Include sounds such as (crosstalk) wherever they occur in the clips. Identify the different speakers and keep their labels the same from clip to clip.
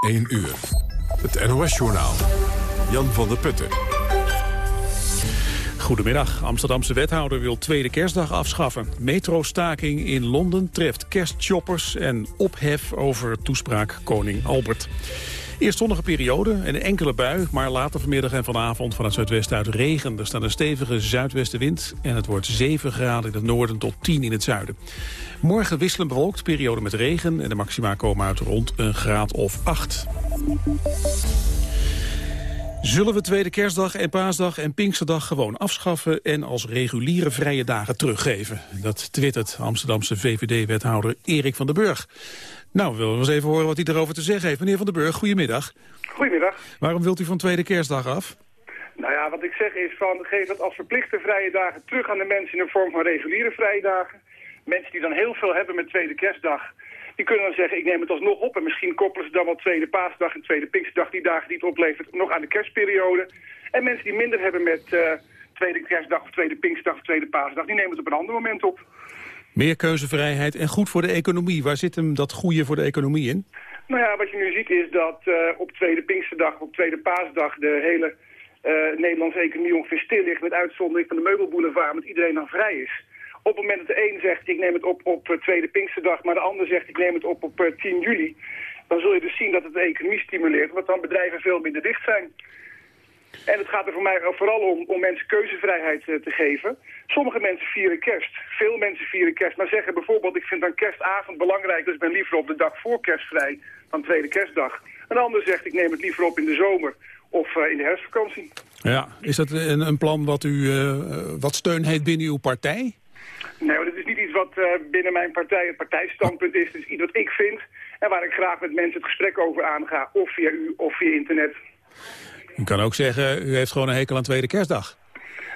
Speaker 1: 1 uur. Het NOS-journaal. Jan van der Putten.
Speaker 2: Goedemiddag. Amsterdamse wethouder wil tweede kerstdag afschaffen. Metrostaking in Londen treft kerstchoppers en ophef over toespraak koning Albert. Eerst zonnige periode en een enkele bui, maar later vanmiddag en vanavond van het zuidwesten uit regen. Er staat een stevige zuidwestenwind en het wordt 7 graden in het noorden tot 10 in het zuiden. Morgen wisselen bewolkt, periode met regen en de maxima komen uit rond een graad of 8. Zullen we tweede kerstdag en paasdag en pinksterdag gewoon afschaffen en als reguliere vrije dagen teruggeven? Dat twittert Amsterdamse VVD-wethouder Erik van den Burg. Nou, we willen eens even horen wat hij erover te zeggen heeft. Meneer Van den Burg, goedemiddag.
Speaker 3: Goedemiddag.
Speaker 2: Waarom wilt u van tweede kerstdag af?
Speaker 3: Nou ja, wat ik zeg is van geef dat als verplichte vrije dagen terug aan de mensen in de vorm van reguliere vrije dagen. Mensen die dan heel veel hebben met tweede kerstdag, die kunnen dan zeggen ik neem het alsnog op. En misschien koppelen ze dan wel tweede paasdag en tweede pinksterdag, die dagen die het oplevert, nog aan de kerstperiode. En mensen die minder hebben met uh, tweede kerstdag of tweede pinksterdag of tweede paasdag, die nemen het op een ander moment op.
Speaker 2: Meer keuzevrijheid en goed voor de economie. Waar zit hem dat goede voor de economie in?
Speaker 3: Nou ja, wat je nu ziet is dat uh, op tweede Pinksterdag, op tweede Paasdag... de hele uh, Nederlandse economie ongeveer stil ligt... met uitzondering van de meubelboulevard, met iedereen dan vrij is. Op het moment dat de een zegt, ik neem het op op uh, tweede Pinksterdag... maar de ander zegt, ik neem het op op 10 juli... dan zul je dus zien dat het de economie stimuleert... want dan bedrijven veel minder dicht zijn. En het gaat er voor mij vooral om, om mensen keuzevrijheid uh, te geven. Sommige mensen vieren kerst. Veel mensen vieren kerst. Maar zeggen bijvoorbeeld, ik vind dan kerstavond belangrijk... dus ik ben liever op de dag voor kerst vrij dan tweede kerstdag. Een ander zegt, ik neem het liever op in de zomer of uh, in de herfstvakantie.
Speaker 2: Ja, is dat een, een plan wat, u, uh, wat steun heeft binnen uw partij?
Speaker 3: Nee, dat is niet iets wat binnen mijn partij het partijstandpunt is. Het is iets wat ik vind en waar ik graag met mensen het gesprek over aanga. Of via u of via internet.
Speaker 2: U kan ook zeggen, u heeft gewoon een hekel aan tweede kerstdag.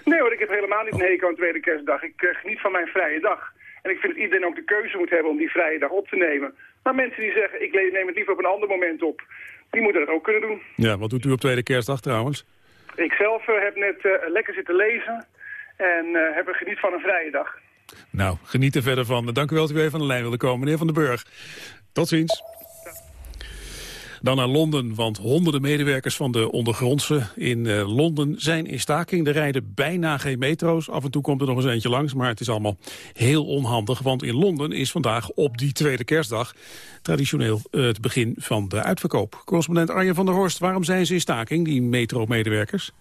Speaker 3: Nee hoor, ik heb helemaal niet een hekel aan tweede kerstdag. Ik uh, geniet van mijn vrije dag. En ik vind dat iedereen ook de keuze moet hebben om die vrije dag op te nemen. Maar mensen die zeggen, ik neem het liever op een ander moment op, die moeten dat ook kunnen doen.
Speaker 2: Ja, wat doet u op tweede kerstdag trouwens?
Speaker 3: Ik zelf uh, heb net uh, lekker zitten lezen en heb er geniet van een vrije dag.
Speaker 2: Nou, geniet er verder van. Dank u wel dat u even aan de lijn wilde komen, meneer Van den Burg. Tot ziens. Dan naar Londen, want honderden medewerkers van de ondergrondse in uh, Londen zijn in staking. Er rijden bijna geen metro's. Af en toe komt er nog eens eentje langs, maar het is allemaal heel onhandig. Want in Londen is vandaag op die tweede kerstdag traditioneel uh, het begin van de uitverkoop. Correspondent Arjen van der Horst, waarom zijn ze in staking, die metro-medewerkers?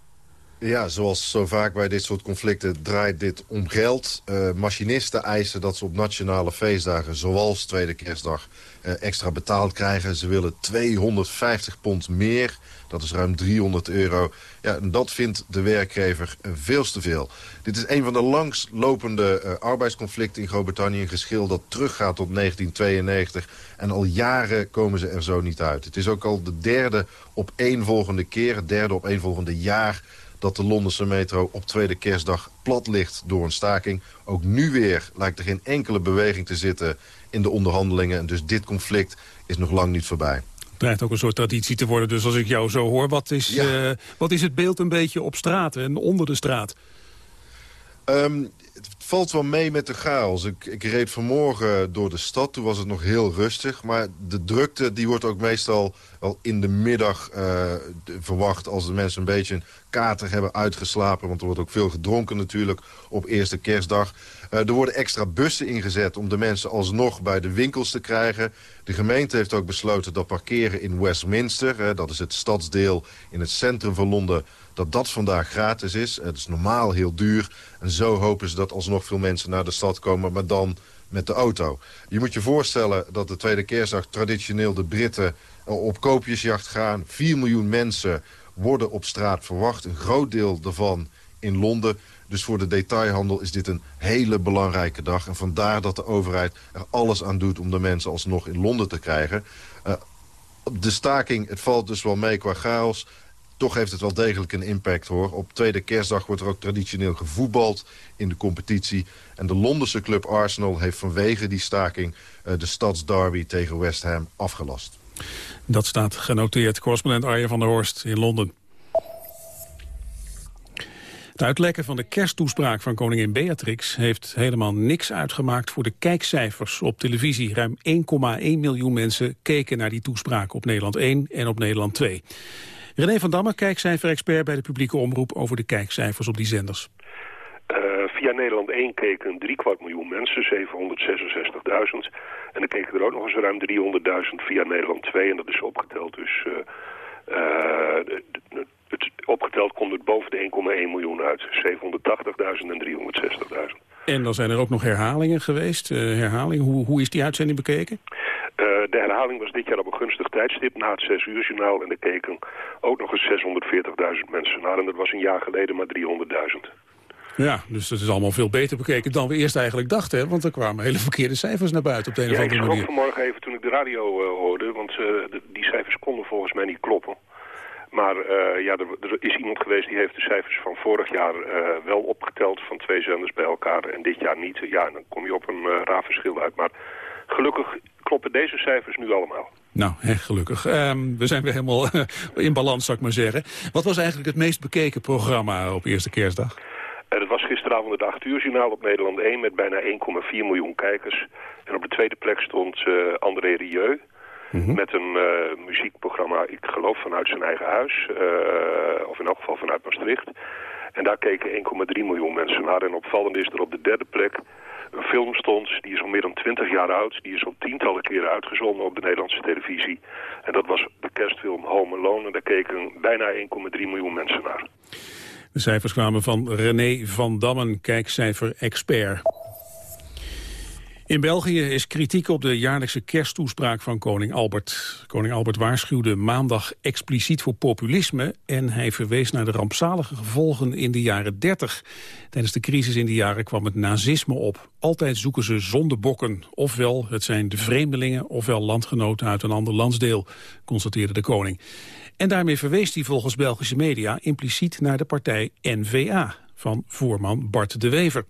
Speaker 4: Ja, zoals zo vaak bij dit soort conflicten draait dit om geld. Uh, machinisten eisen dat ze op nationale feestdagen, zoals Tweede Kerstdag, uh, extra betaald krijgen. Ze willen 250 pond meer. Dat is ruim 300 euro. Ja, dat vindt de werkgever uh, veel te veel. Dit is een van de langslopende arbeidsconflicten in Groot-Brittannië. Een geschil dat teruggaat tot 1992. En al jaren komen ze er zo niet uit. Het is ook al de derde op één volgende keer, het derde op één volgende jaar dat de Londense metro op tweede kerstdag plat ligt door een staking. Ook nu weer lijkt er geen enkele beweging te zitten in de onderhandelingen. En dus dit conflict is nog lang niet voorbij.
Speaker 2: Het dreigt ook een soort traditie te worden. Dus als ik jou zo hoor, wat is, ja. uh, wat is het beeld een beetje op straat en onder de straat?
Speaker 4: Um, het valt wel mee met de chaos. Ik, ik, reed vanmorgen door de stad. Toen was het nog heel rustig. Maar de drukte die wordt ook meestal al in de middag uh, verwacht... als de mensen een beetje een kater hebben uitgeslapen. Want er wordt ook veel gedronken natuurlijk op eerste kerstdag. Uh, er worden extra bussen ingezet om de mensen alsnog bij de winkels te krijgen. De gemeente heeft ook besloten dat parkeren in Westminster... Dat is het stadsdeel in het centrum van Londen dat dat vandaag gratis is. Het is normaal heel duur. En zo hopen ze dat alsnog veel mensen naar de stad komen, maar dan met de auto. Je moet je voorstellen dat de tweede kerstdag traditioneel de Britten op koopjesjacht gaan. 4 miljoen mensen worden op straat verwacht. Een groot deel daarvan in Londen. Dus voor de detailhandel is dit een hele belangrijke dag. En vandaar dat de overheid er alles aan doet om de mensen alsnog in Londen te krijgen. Uh, de staking, het valt dus wel mee qua chaos toch heeft het wel degelijk een impact hoor. Op tweede kerstdag wordt er ook traditioneel gevoetbald in de competitie. En de Londense club Arsenal heeft vanwege die staking uh, de stadsderby tegen West Ham afgelast.
Speaker 2: Dat staat genoteerd. Correspondent Arjen van der Horst in Londen. Het uitlekken van de kersttoespraak van koningin Beatrix heeft helemaal niks uitgemaakt voor de kijkcijfers op televisie. Ruim 1,1 miljoen mensen keken naar die toespraak op Nederland 1 en op Nederland 2. René van Damme, kijkcijfer-expert bij de publieke omroep over de kijkcijfers op die zenders.
Speaker 5: Uh, via Nederland 1 keken driekwart miljoen mensen, 766.000. En dan keken er ook nog eens ruim 300.000 via Nederland 2 en dat is opgeteld dus... Uh, uh, het, opgeteld komt het boven de 1,1 miljoen uit. 780.000 en 360.000.
Speaker 2: En dan zijn er ook nog herhalingen geweest. Herhalingen, hoe, hoe is die uitzending bekeken?
Speaker 5: Uh, de herhaling was dit jaar op een gunstig tijdstip na het 6 uur journaal. En er keken ook nog eens 640.000 mensen naar. En dat was een jaar geleden maar 300.000.
Speaker 2: Ja, dus dat is allemaal veel beter bekeken dan we eerst eigenlijk dachten. Hè? Want er kwamen hele verkeerde cijfers naar buiten op de een
Speaker 5: ja,
Speaker 2: of andere manier.
Speaker 5: ik schrok vanmorgen even toen ik de radio uh, hoorde. Want uh, de, die cijfers konden volgens mij niet kloppen. Maar uh, ja, er, er, is iemand geweest die heeft de cijfers van vorig jaar wel opgeteld van twee zenders bij elkaar en dit jaar niet. Ja, dan kom je op een raar verschil uit. Maar gelukkig kloppen deze cijfers nu allemaal.
Speaker 2: Nou, hè, gelukkig. Um, we zijn weer helemaal (laughs) in balans, zou ik maar zeggen. Wat was eigenlijk het meest bekeken programma op eerste kerstdag?
Speaker 5: dat was gisteravond het 8 uur journaal op Nederland 1 met bijna 1,4 miljoen kijkers. En op de tweede plek stond André Rieu. Mm -hmm. Met een uh, muziekprogramma, ik geloof vanuit zijn eigen huis. Uh, of in elk geval vanuit Maastricht. En daar keken 1,3 miljoen mensen naar. En opvallend is er op de derde plek een film stond. Die is al meer dan 20 jaar oud. Die is al tientallen keren uitgezonden op de Nederlandse televisie. En dat was de kerstfilm Home Alone. En daar keken bijna 1,3 miljoen mensen naar.
Speaker 2: De cijfers kwamen van René van Dammen, kijkcijfer-expert. In België is kritiek op de jaarlijkse kersttoespraak van koning Albert. Koning Albert waarschuwde maandag expliciet voor populisme... en hij verwees naar de rampzalige gevolgen in de jaren 30. Tijdens de crisis in die jaren kwam het nazisme op. Altijd zoeken ze zondebokken. Ofwel het zijn de vreemdelingen, ofwel landgenoten uit een ander landsdeel, constateerde de koning. En daarmee verwees hij volgens Belgische media impliciet naar de partij N-VA... van voorman Bart de Wever.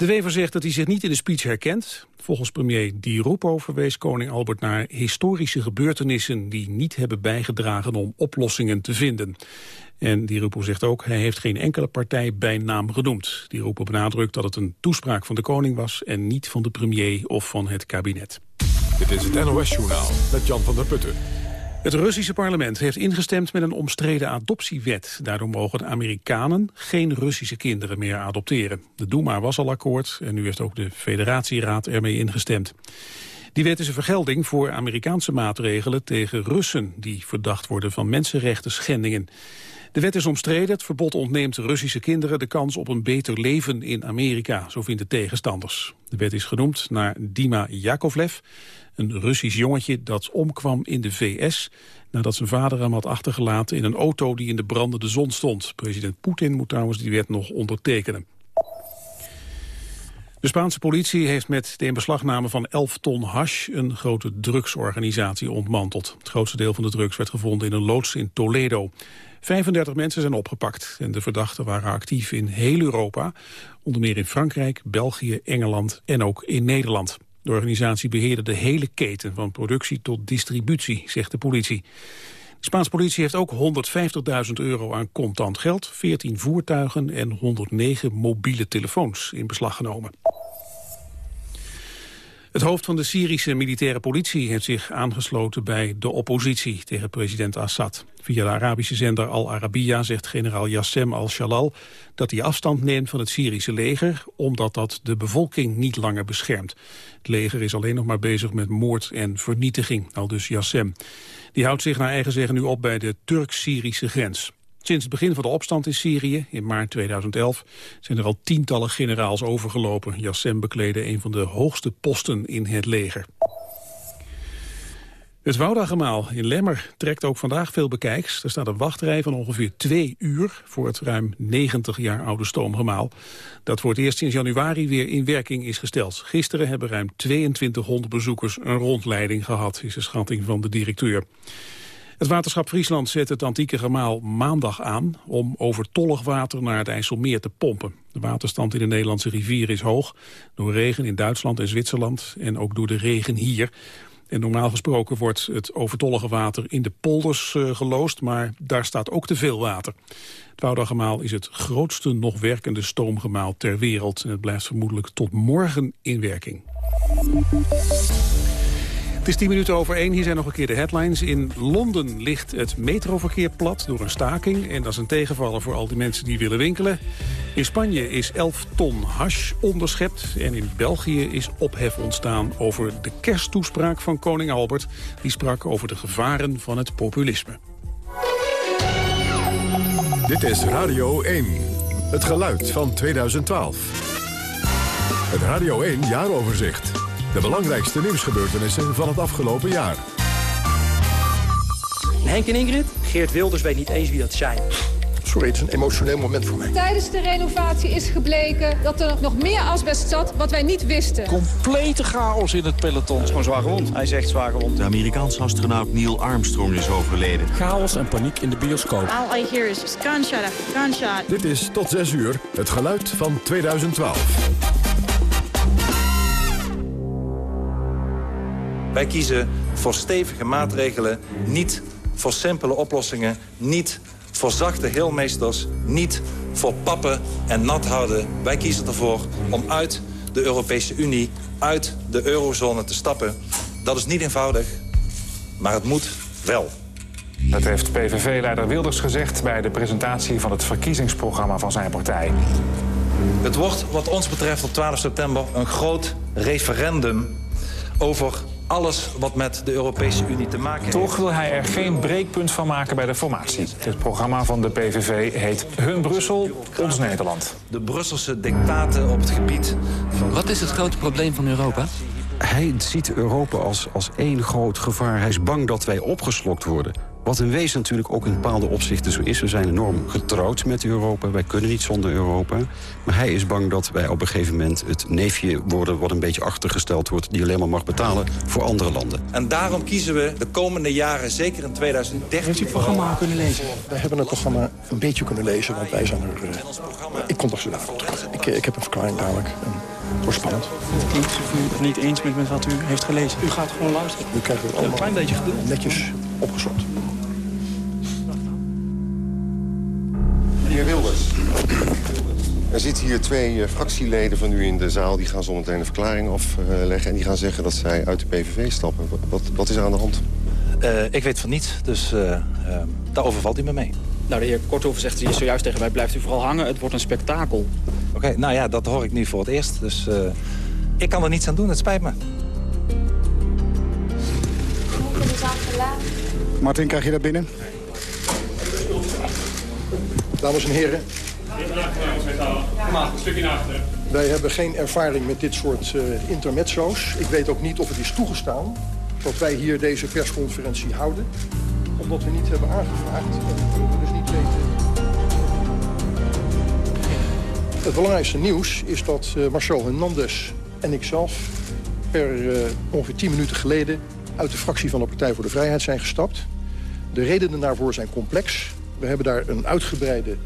Speaker 2: De Wever zegt dat hij zich niet in de speech herkent. Volgens premier Di Rupo verwees koning Albert naar historische gebeurtenissen... die niet hebben bijgedragen om oplossingen te vinden. En Di Rupo zegt ook, hij heeft geen enkele partij bij naam genoemd. Di Rupo benadrukt dat het een toespraak van de koning was... en niet van de premier of van het kabinet.
Speaker 1: Dit is het NOS-journaal met Jan van der Putten.
Speaker 2: Het Russische parlement heeft ingestemd met een omstreden adoptiewet. Daardoor mogen de Amerikanen geen Russische kinderen meer adopteren. De Duma was al akkoord en nu heeft ook de federatieraad ermee ingestemd. Die wet is een vergelding voor Amerikaanse maatregelen tegen Russen... die verdacht worden van mensenrechten schendingen. De wet is omstreden. Het verbod ontneemt Russische kinderen de kans op een beter leven in Amerika, zo vinden tegenstanders. De wet is genoemd naar Dima Yakovlev, een Russisch jongetje dat omkwam in de VS nadat zijn vader hem had achtergelaten in een auto die in de brandende zon stond. President Poetin moet trouwens die wet nog ondertekenen. De Spaanse politie heeft met de inbeslagname van 11 ton hash een grote drugsorganisatie ontmanteld. Het grootste deel van de drugs werd gevonden in een loods in Toledo. 35 mensen zijn opgepakt en de verdachten waren actief in heel Europa. Onder meer in Frankrijk, België, Engeland en ook in Nederland. De organisatie beheerde de hele keten van productie tot distributie, zegt de politie. De Spaanse politie heeft ook 150.000 euro aan contant geld, 14 voertuigen en 109 mobiele telefoons in beslag genomen. Het hoofd van de Syrische militaire politie heeft zich aangesloten bij de oppositie tegen president Assad. Via de Arabische zender Al Arabiya zegt generaal Yassem al-Shalal dat hij afstand neemt van het Syrische leger, omdat dat de bevolking niet langer beschermt. Het leger is alleen nog maar bezig met moord en vernietiging, al dus Yassem. Die houdt zich naar eigen zeggen nu op bij de Turk-Syrische grens. Sinds het begin van de opstand in Syrië, in maart 2011, zijn er al tientallen generaals overgelopen. Yassem bekleedde een van de hoogste posten in het leger. Het Woudagemaal in Lemmer trekt ook vandaag veel bekijks. Er staat een wachtrij van ongeveer twee uur voor het ruim 90 jaar oude stoomgemaal. Dat voor het eerst sinds januari weer in werking is gesteld. Gisteren hebben ruim 2200 bezoekers een rondleiding gehad, is de schatting van de directeur. Het waterschap Friesland zet het antieke gemaal maandag aan... om overtollig water naar het IJsselmeer te pompen. De waterstand in de Nederlandse rivier is hoog. Door regen in Duitsland en Zwitserland en ook door de regen hier. En normaal gesproken wordt het overtollige water in de polders uh, geloosd, maar daar staat ook te veel water. Het Woudagemaal is het grootste nog werkende stoomgemaal ter wereld. En het blijft vermoedelijk tot morgen in werking. Het is tien minuten over één. Hier zijn nog een keer de headlines. In Londen ligt het metroverkeer plat door een staking. En dat is een tegenvaller voor al die mensen die willen winkelen. In Spanje is 11 ton hash onderschept. En in België is ophef ontstaan over de kersttoespraak van koning Albert. Die sprak over de gevaren van het populisme.
Speaker 1: Dit is Radio 1. Het geluid van 2012. Het Radio 1 jaaroverzicht. De belangrijkste nieuwsgebeurtenissen van het afgelopen jaar.
Speaker 6: Henk en Ingrid, Geert Wilders weet niet eens wie dat zijn.
Speaker 7: Sorry, het is een emotioneel moment voor mij.
Speaker 8: Tijdens de renovatie is gebleken dat er nog meer asbest zat wat wij niet wisten.
Speaker 9: Complete chaos in het peloton. Het
Speaker 6: is gewoon zwaar gewond. Hij zegt zwaar gewond.
Speaker 10: De Amerikaanse astronaut Neil Armstrong is overleden.
Speaker 9: Chaos en paniek in de bioscoop.
Speaker 11: All I hear is gunshot after gunshot.
Speaker 1: Dit is tot 6 uur het geluid van 2012.
Speaker 12: Wij kiezen voor stevige maatregelen, niet voor simpele oplossingen... niet voor zachte heelmeesters, niet voor pappen en nat houden. Wij kiezen ervoor om uit de Europese Unie, uit de eurozone te stappen. Dat is niet eenvoudig, maar het moet wel.
Speaker 13: Dat heeft PVV-leider Wilders gezegd bij de presentatie van het verkiezingsprogramma van zijn partij.
Speaker 12: Het wordt wat ons betreft op 12 september een groot referendum over alles wat met de Europese Unie te maken heeft.
Speaker 13: Toch wil hij er geen breekpunt van maken bij de formatie. Het programma van de PVV heet Hun Brussel, Ons Nederland.
Speaker 12: De Brusselse dictaten op het gebied van...
Speaker 14: Wat is het grote probleem van Europa?
Speaker 15: Hij ziet Europa als, als één groot gevaar. Hij is bang dat wij opgeslokt worden. Wat in wezen natuurlijk ook in bepaalde opzichten zo is. We zijn enorm getrouwd met Europa. Wij kunnen niet zonder Europa. Maar hij is bang dat wij op een gegeven moment het neefje worden... wat een beetje achtergesteld wordt... die alleen maar mag betalen voor andere landen.
Speaker 12: En daarom kiezen we de komende jaren, zeker in 2013...
Speaker 6: Heeft u het programma kunnen lezen?
Speaker 7: Wij hebben het programma een beetje kunnen lezen, want wij zijn er... Uh, ik kom toch zo dadelijk terug. Ik, ik heb een verklaring dadelijk. Het wordt spannend.
Speaker 6: Het klinkt alsof u het niet eens bent met wat u heeft gelezen. U gaat gewoon luisteren.
Speaker 7: U krijgt het allemaal
Speaker 6: een klein beetje geduld.
Speaker 7: netjes opgeslot.
Speaker 16: Er zitten hier twee eh, fractieleden van u in de zaal... die gaan zo meteen een verklaring afleggen... en die gaan zeggen dat zij uit de PVV stappen. Wat, wat is er aan de hand?
Speaker 12: Uh, ik weet van niets, dus uh, daarover valt u me mee.
Speaker 6: Nou, de heer Korthoven zegt hier zojuist tegen mij... blijft u vooral hangen, het wordt een spektakel.
Speaker 12: Oké, nou ja, dat hoor ik nu voor het eerst. Dus ik kan er niets aan doen, het spijt me.
Speaker 7: Martin, krijg je daar binnen? Dames en heren. Wij hebben geen ervaring met dit soort uh, intermezzo's. Ik weet ook niet of het is toegestaan dat wij hier deze persconferentie houden. Omdat we niet hebben aangevraagd en we dus niet weten... Het belangrijkste nieuws is dat uh, Marcel Hernandez en ikzelf... per uh, ongeveer 10 minuten geleden uit de fractie van de Partij voor de Vrijheid zijn gestapt. De redenen daarvoor zijn complex. We hebben daar een uitgebreide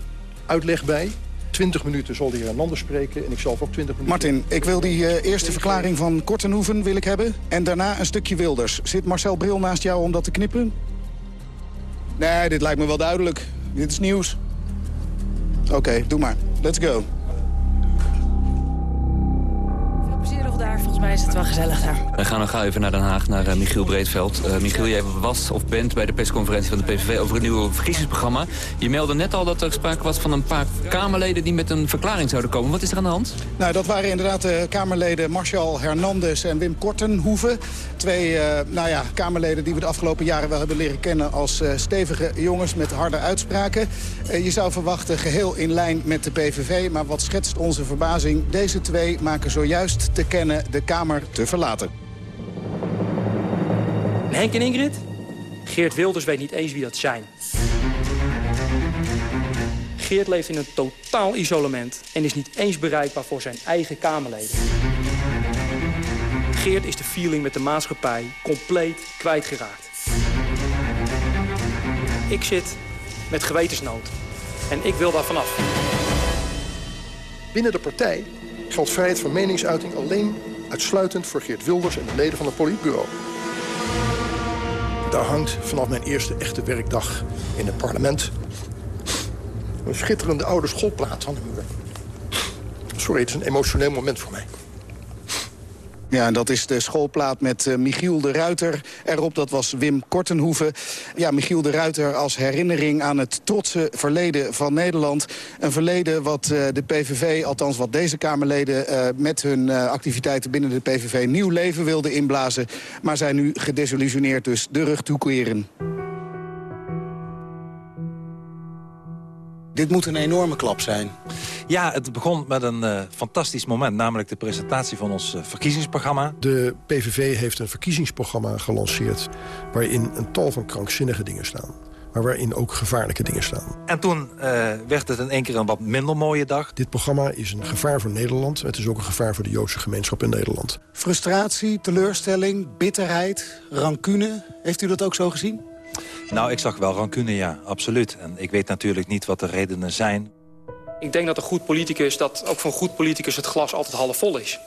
Speaker 7: uitleg bij. 20 minuten zal de heer Hernandez spreken en ik zelf ook 20 minuten.
Speaker 17: Martin, ik wil die uh, eerste verklaring van Kortenhoeven wil ik hebben. En daarna een stukje Wilders. Zit Marcel Bril naast jou om dat te knippen? Nee, dit lijkt me wel duidelijk. Dit is nieuws. Oké, doe maar. Let's go.
Speaker 11: Volgens mij is het wel gezellig daar.
Speaker 14: We gaan nog gauw even naar Den Haag, naar uh, Michiel Breedveld. Uh, Michiel, jij was of bent bij de persconferentie van de PVV over het nieuwe verkiezingsprogramma. Je meldde net al dat er sprake was van een paar Kamerleden die met een verklaring zouden komen. Wat is er aan de hand?
Speaker 17: Nou, dat waren inderdaad de Kamerleden Marshall Hernandez en Wim Kortenhoeven. Twee uh, nou ja, Kamerleden die we de afgelopen jaren wel hebben leren kennen als stevige jongens met harde uitspraken. je zou verwachten geheel in lijn met de PVV, maar wat schetst onze verbazing? Deze twee maken zojuist te kennen de Kamer te verlaten.
Speaker 6: Henk en Ingrid? Geert Wilders weet niet eens wie dat zijn. Geert leeft in een totaal isolement en is niet eens bereikbaar voor zijn eigen Kamerleden. Geert is de feeling met de maatschappij compleet kwijtgeraakt. Ik zit met gewetensnood en ik wil daar vanaf.
Speaker 7: Binnen de partij vrijheid van meningsuiting alleen uitsluitend voor Geert Wilders en de leden van het politbureau. Daar hangt vanaf mijn eerste echte werkdag in het parlement... een schitterende oude schoolplaat aan de muur. Sorry, het is een emotioneel moment voor mij.
Speaker 17: Ja, en dat is de schoolplaat met uh, Michiel de Ruiter erop. Dat was Wim Kortenhoeven. Ja, Michiel de Ruiter als herinnering aan het trotse verleden van Nederland. Een verleden wat uh, de PVV, althans wat deze Kamerleden... Uh, met hun activiteiten binnen de PVV nieuw leven wilden inblazen. Maar zijn nu gedesillusioneerd dus de rug toekeren. Dit moet een enorme klap zijn.
Speaker 12: Ja, het begon met een uh, fantastisch moment. Namelijk de presentatie van ons uh, verkiezingsprogramma.
Speaker 7: De PVV heeft een verkiezingsprogramma gelanceerd... waarin een tal van krankzinnige dingen staan. Maar waarin ook gevaarlijke dingen staan.
Speaker 12: En toen uh, werd het in één keer een wat minder mooie dag.
Speaker 7: Dit programma is een gevaar voor Nederland. Het is ook een gevaar voor de Joodse gemeenschap in Nederland.
Speaker 17: Frustratie, teleurstelling, bitterheid, rancune. Heeft u dat ook zo gezien?
Speaker 12: Nou, ik zag wel rancune, ja, absoluut. En ik weet natuurlijk niet wat de redenen zijn.
Speaker 6: Ik denk dat een goed politicus, dat ook voor een goed politicus het glas altijd half vol is.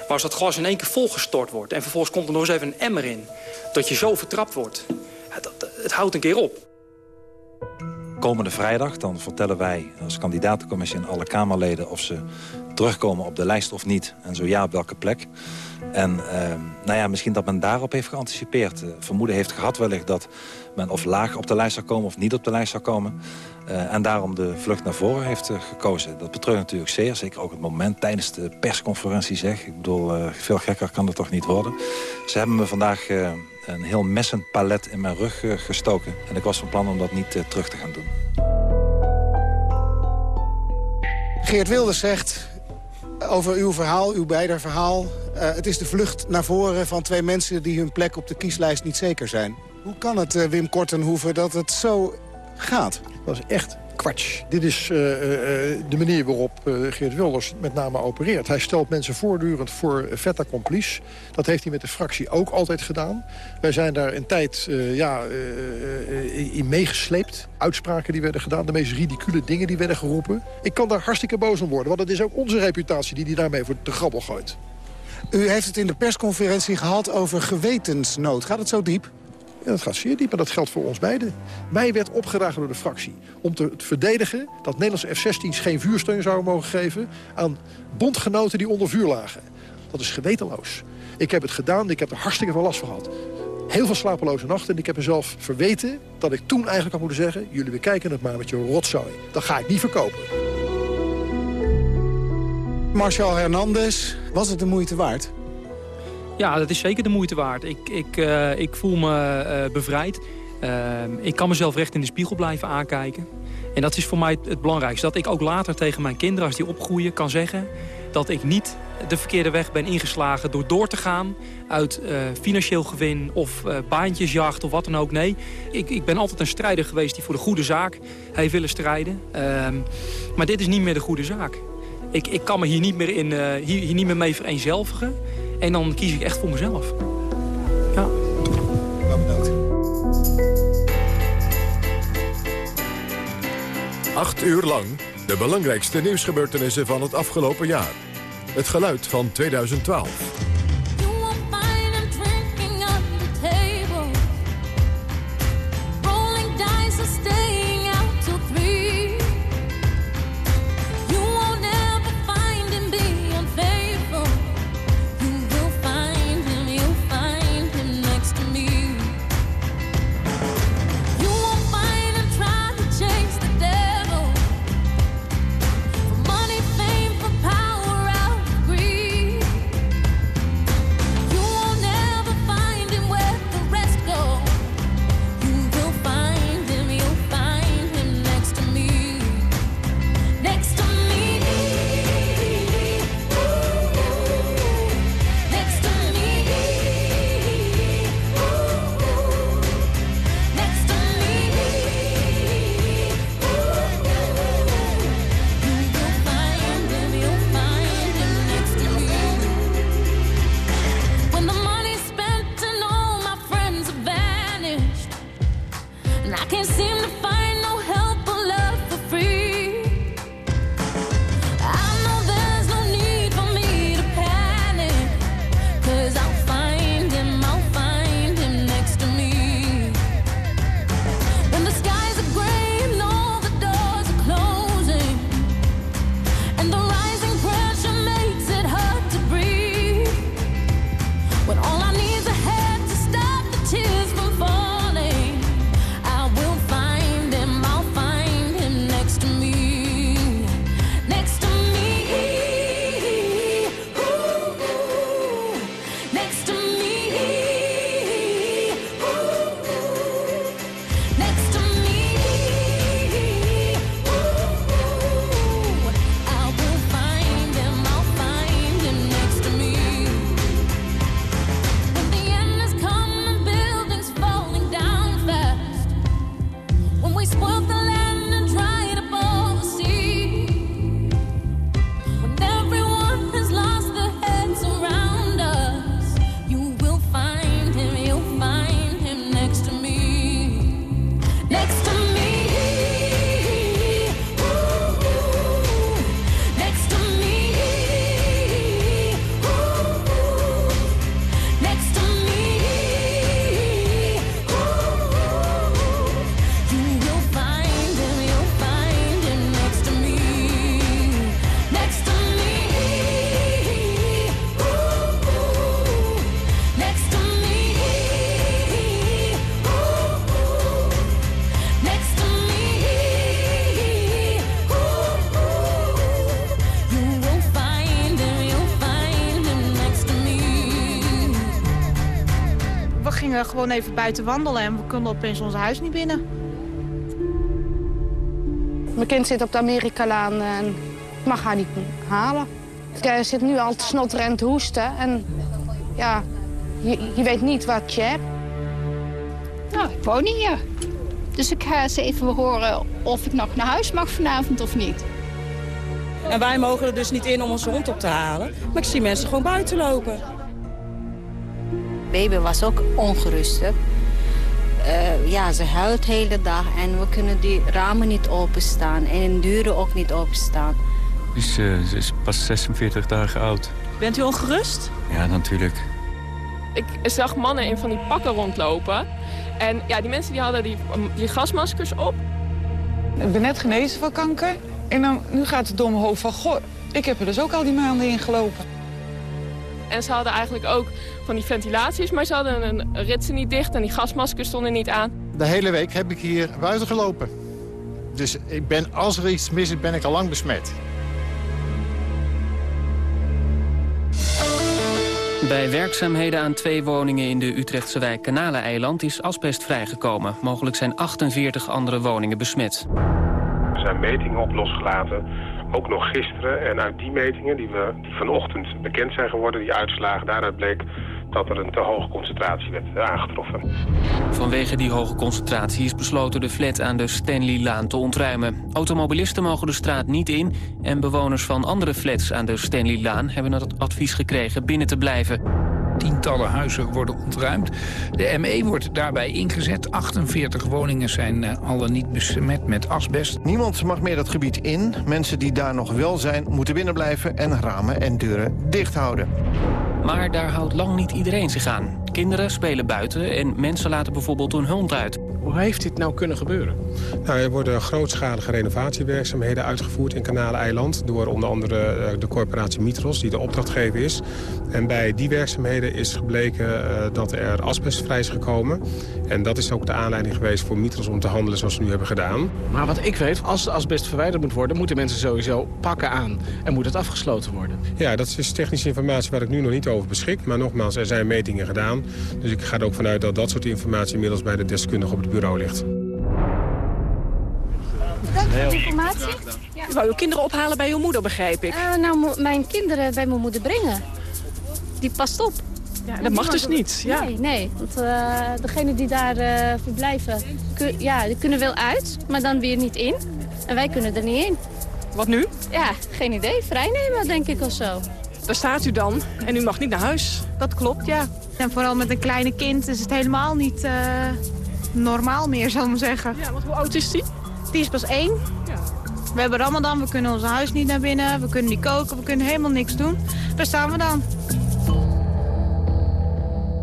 Speaker 6: Maar als dat glas in één keer volgestort wordt... en vervolgens komt er nog eens even een emmer in... dat je zo vertrapt wordt, het, het houdt een keer op.
Speaker 12: Komende vrijdag dan vertellen wij als kandidatencommissie aan alle Kamerleden... of ze terugkomen op de lijst of niet. En zo ja, op welke plek. En uh, nou ja, misschien dat men daarop heeft geanticipeerd. Uh, vermoeden heeft gehad wellicht dat men of laag op de lijst zou komen... of niet op de lijst zou komen. Uh, en daarom de vlucht naar voren heeft uh, gekozen. Dat betreurt natuurlijk zeer. Zeker ook het moment tijdens de persconferentie zeg. Ik bedoel, uh, veel gekker kan het toch niet worden. Ze hebben me vandaag een heel messend palet in mijn rug gestoken. En ik was van plan om dat niet terug te gaan doen.
Speaker 17: Geert Wilders zegt over uw verhaal, uw beider verhaal... het is de vlucht naar voren van twee mensen die hun plek op de kieslijst niet zeker zijn. Hoe kan het, Wim Kortenhoeven, dat het zo gaat?
Speaker 7: Dat is echt kwats. Dit is uh, uh, de manier waarop uh, Geert Wilders met name opereert. Hij stelt mensen voortdurend voor vet accomplis. Dat heeft hij met de fractie ook altijd gedaan. Wij zijn daar een tijd ja, in meegesleept. Uitspraken die werden gedaan, de meest ridicule dingen die werden geroepen. Ik kan daar hartstikke boos om worden, want het is ook onze reputatie die hij daarmee voor de grabbel gooit.
Speaker 17: U heeft het in de persconferentie gehad over gewetensnood. Gaat het zo diep?
Speaker 7: Ja, dat gaat zeer diep, maar dat geldt voor ons beiden. Mij werd opgedragen door de fractie om te verdedigen... dat Nederlandse F-16's geen vuursteun zouden mogen geven... aan bondgenoten die onder vuur lagen. Dat is gewetenloos. Ik heb het gedaan, ik heb er hartstikke veel last van gehad. Heel veel slapeloze nachten en ik heb mezelf verweten... dat ik toen eigenlijk had moeten zeggen... jullie bekijken het maar met je rotzooi. Dat ga ik niet verkopen.
Speaker 17: Marshal Hernandez, was het de moeite waard?
Speaker 6: Ja, dat is zeker de moeite waard. Ik, ik, uh, ik voel me uh, bevrijd. Uh, ik kan mezelf recht in de spiegel blijven aankijken. En dat is voor mij het belangrijkste. Dat ik ook later tegen mijn kinderen, als die opgroeien, kan zeggen... dat ik niet de verkeerde weg ben ingeslagen door door te gaan... uit financieel gewin of baantjesjacht of wat dan ook. Nee, ik, ik ben altijd een strijder geweest die voor de goede zaak heeft willen strijden. Ehm, maar dit is niet meer de goede zaak. Ik, ik kan me hier niet meer, in, hier, hier niet meer mee vereenzelvigen. En dan kies ik echt voor mezelf. Ja.
Speaker 17: bedankt.
Speaker 1: Acht uur lang de belangrijkste nieuwsgebeurtenissen van het afgelopen jaar. Het geluid van 2012.
Speaker 18: Gewoon even buiten wandelen en we konden opeens ons huis niet binnen.
Speaker 19: Mijn kind zit op de Amerikalaan en ik mag haar niet halen. Ik zit nu al te snotteren en te hoesten. En ja, je, je weet niet wat je hebt.
Speaker 20: Nou, ik woon hier. Dus ik ga eens even horen of ik nog naar huis mag vanavond of niet.
Speaker 21: En wij mogen er dus niet in om onze hond op te halen. Maar ik zie mensen gewoon buiten lopen.
Speaker 22: Baby was ook ongerust. Uh, ja, ze huilt de hele dag en we kunnen die ramen niet openstaan en de deuren ook niet openstaan.
Speaker 23: Dus, uh, ze is pas 46 dagen oud.
Speaker 21: Bent u ongerust?
Speaker 23: Ja, natuurlijk.
Speaker 24: Ik zag mannen in van die pakken rondlopen. En ja, die mensen die hadden die, die gasmaskers op.
Speaker 25: Ik ben net genezen van kanker. En dan, nu gaat het door mijn hoofd van... Goh, ik heb er dus ook al die maanden in gelopen.
Speaker 24: En ze hadden eigenlijk ook van die ventilaties, maar ze hadden een ritsen niet dicht en die gasmaskers stonden niet aan.
Speaker 26: De hele week heb ik hier buiten gelopen. Dus ik ben, als er iets mis is, ben ik al lang besmet.
Speaker 27: Bij werkzaamheden aan twee woningen in de Utrechtse wijk Kanaleneiland is asbest vrijgekomen. Mogelijk zijn 48 andere woningen besmet.
Speaker 5: Er zijn metingen op losgelaten, ook nog gisteren. En uit die metingen, die, we, vanochtend bekend zijn geworden, die uitslagen, daaruit bleek dat er een te hoge concentratie werd eh, aangetroffen.
Speaker 27: Vanwege die hoge concentratie is besloten de flat aan de Stanley-laan te ontruimen. Automobilisten mogen de straat niet in... en bewoners van andere flats aan de Stanley-laan hebben het advies gekregen binnen te blijven.
Speaker 28: Tientallen huizen worden ontruimd. De ME wordt daarbij ingezet. 48 woningen zijn uh, alle niet besmet met asbest.
Speaker 26: Niemand mag meer dat gebied in. Mensen die daar nog wel zijn, moeten binnenblijven... en ramen en deuren dicht houden.
Speaker 27: Maar daar houdt lang niet iedereen zich aan. Kinderen spelen buiten en mensen laten bijvoorbeeld hun hond uit.
Speaker 29: Hoe heeft dit nou kunnen gebeuren?
Speaker 30: Nou, er worden grootschalige renovatiewerkzaamheden uitgevoerd in Kanaleiland... door onder andere eh, de corporatie Mitros, die de opdrachtgever is. En bij die werkzaamheden is gebleken uh, dat er asbest vrij is gekomen. En dat is ook de aanleiding geweest voor Mitros om te handelen zoals ze nu hebben gedaan.
Speaker 29: Maar wat ik weet, als de asbest verwijderd moet worden... moeten mensen sowieso pakken aan en moet het afgesloten worden.
Speaker 30: Ja, dat is technische informatie waar ik nu nog niet over beschik. Maar nogmaals, er zijn metingen gedaan. Dus ik ga er ook vanuit dat dat soort informatie inmiddels bij de deskundige op het bureau ligt.
Speaker 22: Dank voor de informatie.
Speaker 21: U wou uw kinderen ophalen bij uw moeder, begrijp ik.
Speaker 22: Uh, nou, mijn kinderen bij mijn moeder brengen. Die past op.
Speaker 21: Ja, dat mag dus niet. Ja.
Speaker 22: Nee, nee. Want uh, degenen die daar uh, verblijven, kun, ja, die kunnen wel uit, maar dan weer niet in. En wij kunnen er niet in.
Speaker 21: Wat nu?
Speaker 22: Ja, geen idee. Vrijnemen, denk ik, of zo.
Speaker 21: Daar staat u dan en u mag niet naar huis.
Speaker 18: Dat klopt, ja. En vooral met een kleine kind is het helemaal niet uh, normaal meer, zal ik maar zeggen.
Speaker 21: Ja, want hoe oud is die?
Speaker 18: Die is pas één. Ja. We hebben Ramadan, we kunnen ons huis niet naar binnen, we kunnen niet koken, we kunnen helemaal niks doen. Waar staan we dan?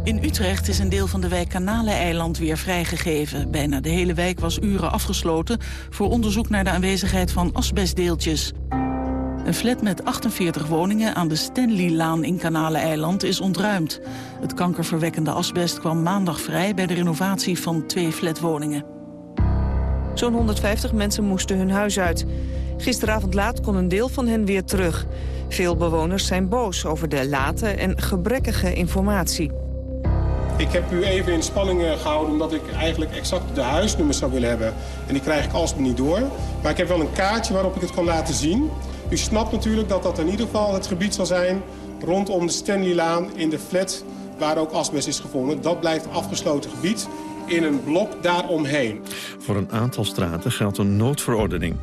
Speaker 21: In Utrecht is een deel van de wijk Kanaleneiland weer vrijgegeven. Bijna de hele wijk was uren afgesloten voor onderzoek naar de aanwezigheid van asbestdeeltjes. Een flat met 48 woningen aan de Stanley-laan in Kanaleneiland is ontruimd. Het kankerverwekkende asbest kwam maandag vrij bij de renovatie van twee flatwoningen.
Speaker 31: Zo'n 150 mensen moesten hun huis uit. Gisteravond laat kon een deel van hen weer terug. Veel bewoners zijn boos over de late en gebrekkige informatie.
Speaker 30: Ik heb u even in spanning gehouden omdat ik eigenlijk exact de huisnummers zou willen hebben. En die krijg ik alsmaar niet door. Maar ik heb wel een kaartje waarop ik het kan laten zien. U snapt natuurlijk dat dat in ieder geval het gebied zal zijn rondom de Stanleylaan in de flat waar ook asbest is gevonden. Dat blijft afgesloten gebied in een blok daaromheen.
Speaker 1: Voor een aantal straten geldt een noodverordening.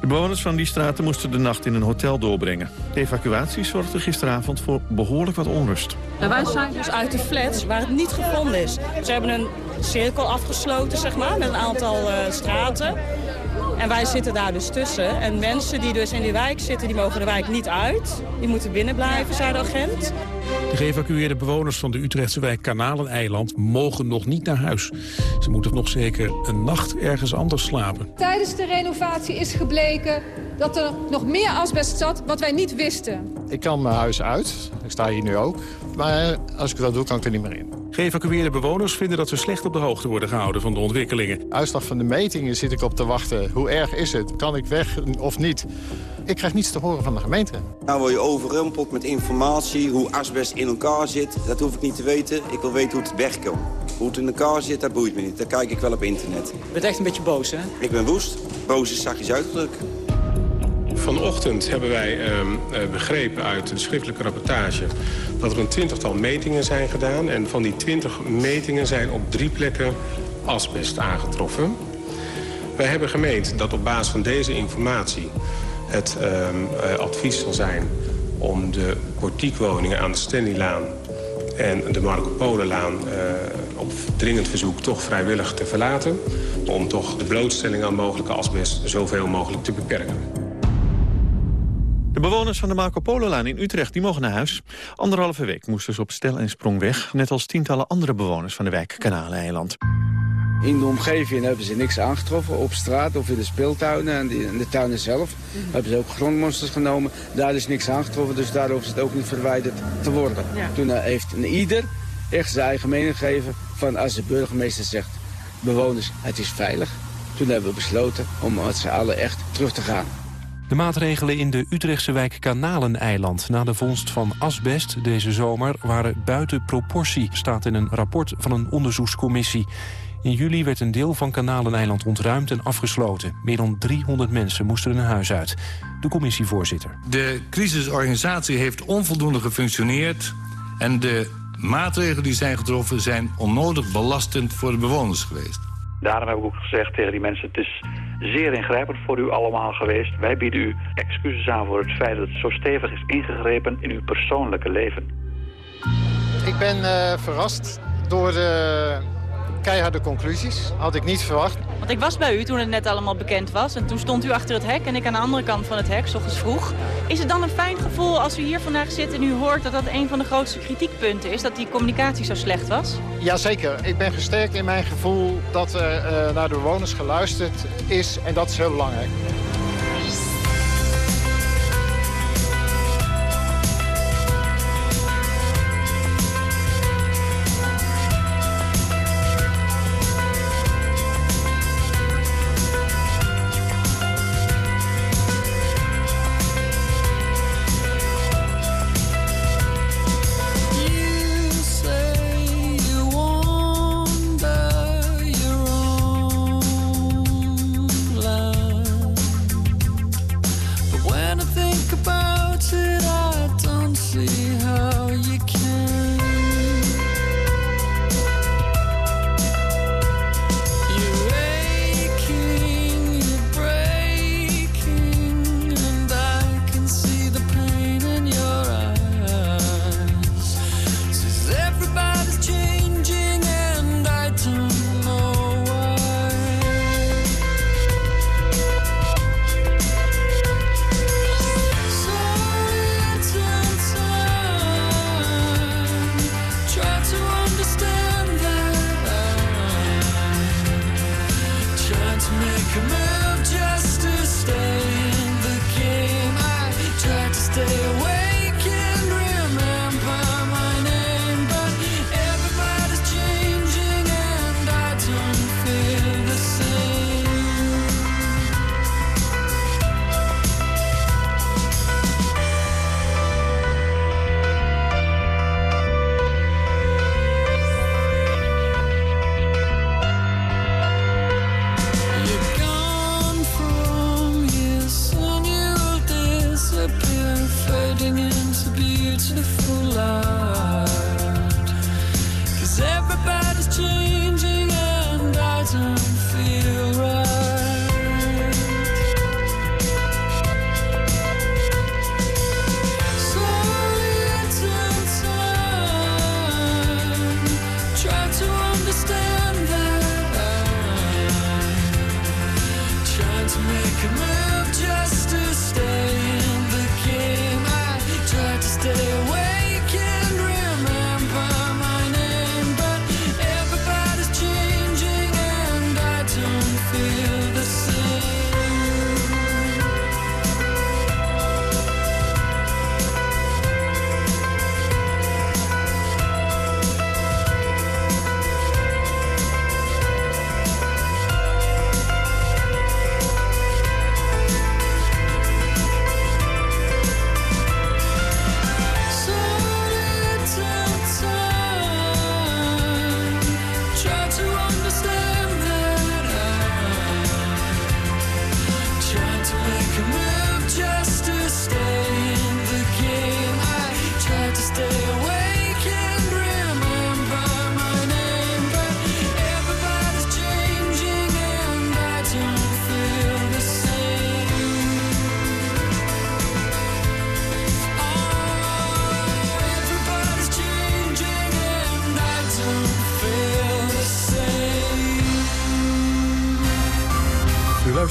Speaker 1: De bewoners van die straten moesten de nacht in een hotel doorbrengen. De evacuatie zorgde gisteravond voor behoorlijk wat onrust.
Speaker 21: Nou, wij zijn dus uit de flats waar het niet gevonden is. Ze hebben een cirkel afgesloten zeg maar, met een aantal uh, straten. En wij zitten daar dus tussen. En mensen die dus in die wijk zitten, die mogen de wijk niet uit. Die moeten binnen blijven, zei de agent.
Speaker 2: De geëvacueerde bewoners van de Utrechtse wijk Kanaleneiland mogen nog niet naar huis. Ze moeten nog zeker een nacht ergens anders slapen.
Speaker 8: Tijdens de renovatie is gebleken dat er nog meer asbest zat wat wij niet wisten.
Speaker 26: Ik kan mijn huis uit. Ik sta hier nu ook. Maar als ik dat doe, kan ik er niet meer in.
Speaker 2: Geëvacueerde bewoners vinden dat ze slecht op de hoogte worden gehouden van de ontwikkelingen.
Speaker 26: Uitslag van de metingen zit ik op te wachten. Hoe erg is het? Kan ik weg of niet? Ik krijg niets te horen van de gemeente.
Speaker 32: Nou word je overrumpeld met informatie, hoe asbest in elkaar zit. Dat hoef ik niet te weten. Ik wil weten hoe het wegkomt.
Speaker 33: Hoe het in elkaar zit, dat boeit me niet. Dat kijk ik wel op internet.
Speaker 34: Je bent echt een beetje boos, hè?
Speaker 33: Ik ben woest. Boos is zachtjes uitgedrukt.
Speaker 30: Vanochtend hebben wij ehm, eh, begrepen uit de schriftelijke rapportage... dat er een twintigtal metingen zijn gedaan. En van die twintig metingen zijn op drie plekken asbest aangetroffen. Wij hebben gemeend dat op basis van deze informatie... het ehm, eh, advies zal zijn om de portiekwoningen aan de Stanleylaan en de Marco Polo-laan uh, op dringend verzoek toch vrijwillig te verlaten... om toch de blootstelling aan mogelijke asbest zoveel mogelijk te beperken.
Speaker 35: De bewoners van de Marco Polo-laan in Utrecht die mogen naar huis. Anderhalve week moesten ze op stel en sprong weg... net als tientallen andere bewoners van de wijk Kanaleiland.
Speaker 36: In de omgeving hebben ze niks aangetroffen, op straat of in de speeltuinen en in de tuinen zelf. Hebben ze ook grondmonsters genomen, daar is niks aangetroffen, dus daar hoeft het ook niet verwijderd te worden. Toen heeft een ieder echt zijn eigen mening gegeven van als de burgemeester zegt, bewoners, het is veilig. Toen hebben we besloten om met z'n allen echt terug te gaan.
Speaker 37: De maatregelen in de Utrechtse wijk Kanaleneiland na de vondst van asbest deze zomer waren buiten proportie, staat in een rapport van een onderzoekscommissie. In juli werd een deel van Kanaleneiland ontruimd en afgesloten. Meer dan 300 mensen moesten hun huis uit. De commissievoorzitter.
Speaker 38: De crisisorganisatie heeft onvoldoende gefunctioneerd... en de maatregelen die zijn getroffen zijn onnodig belastend voor de bewoners geweest.
Speaker 39: Daarom heb ik ook gezegd tegen die mensen... het is zeer ingrijpend voor u allemaal geweest. Wij bieden u excuses aan voor het feit dat het zo stevig is ingegrepen... in uw persoonlijke leven.
Speaker 26: Ik ben uh, verrast door de keiharde conclusies. Had ik niet verwacht.
Speaker 40: Want ik was bij u toen het net allemaal bekend was. En toen stond u achter het hek en ik aan de andere kant van het hek, s ochtends vroeg. Is het dan een fijn gevoel als u hier vandaag zit en u hoort dat dat een van de grootste kritiekpunten is? Dat die communicatie zo slecht was?
Speaker 26: Jazeker. Ik ben gesterkt in mijn gevoel dat er uh, naar de bewoners geluisterd is. En dat is heel belangrijk.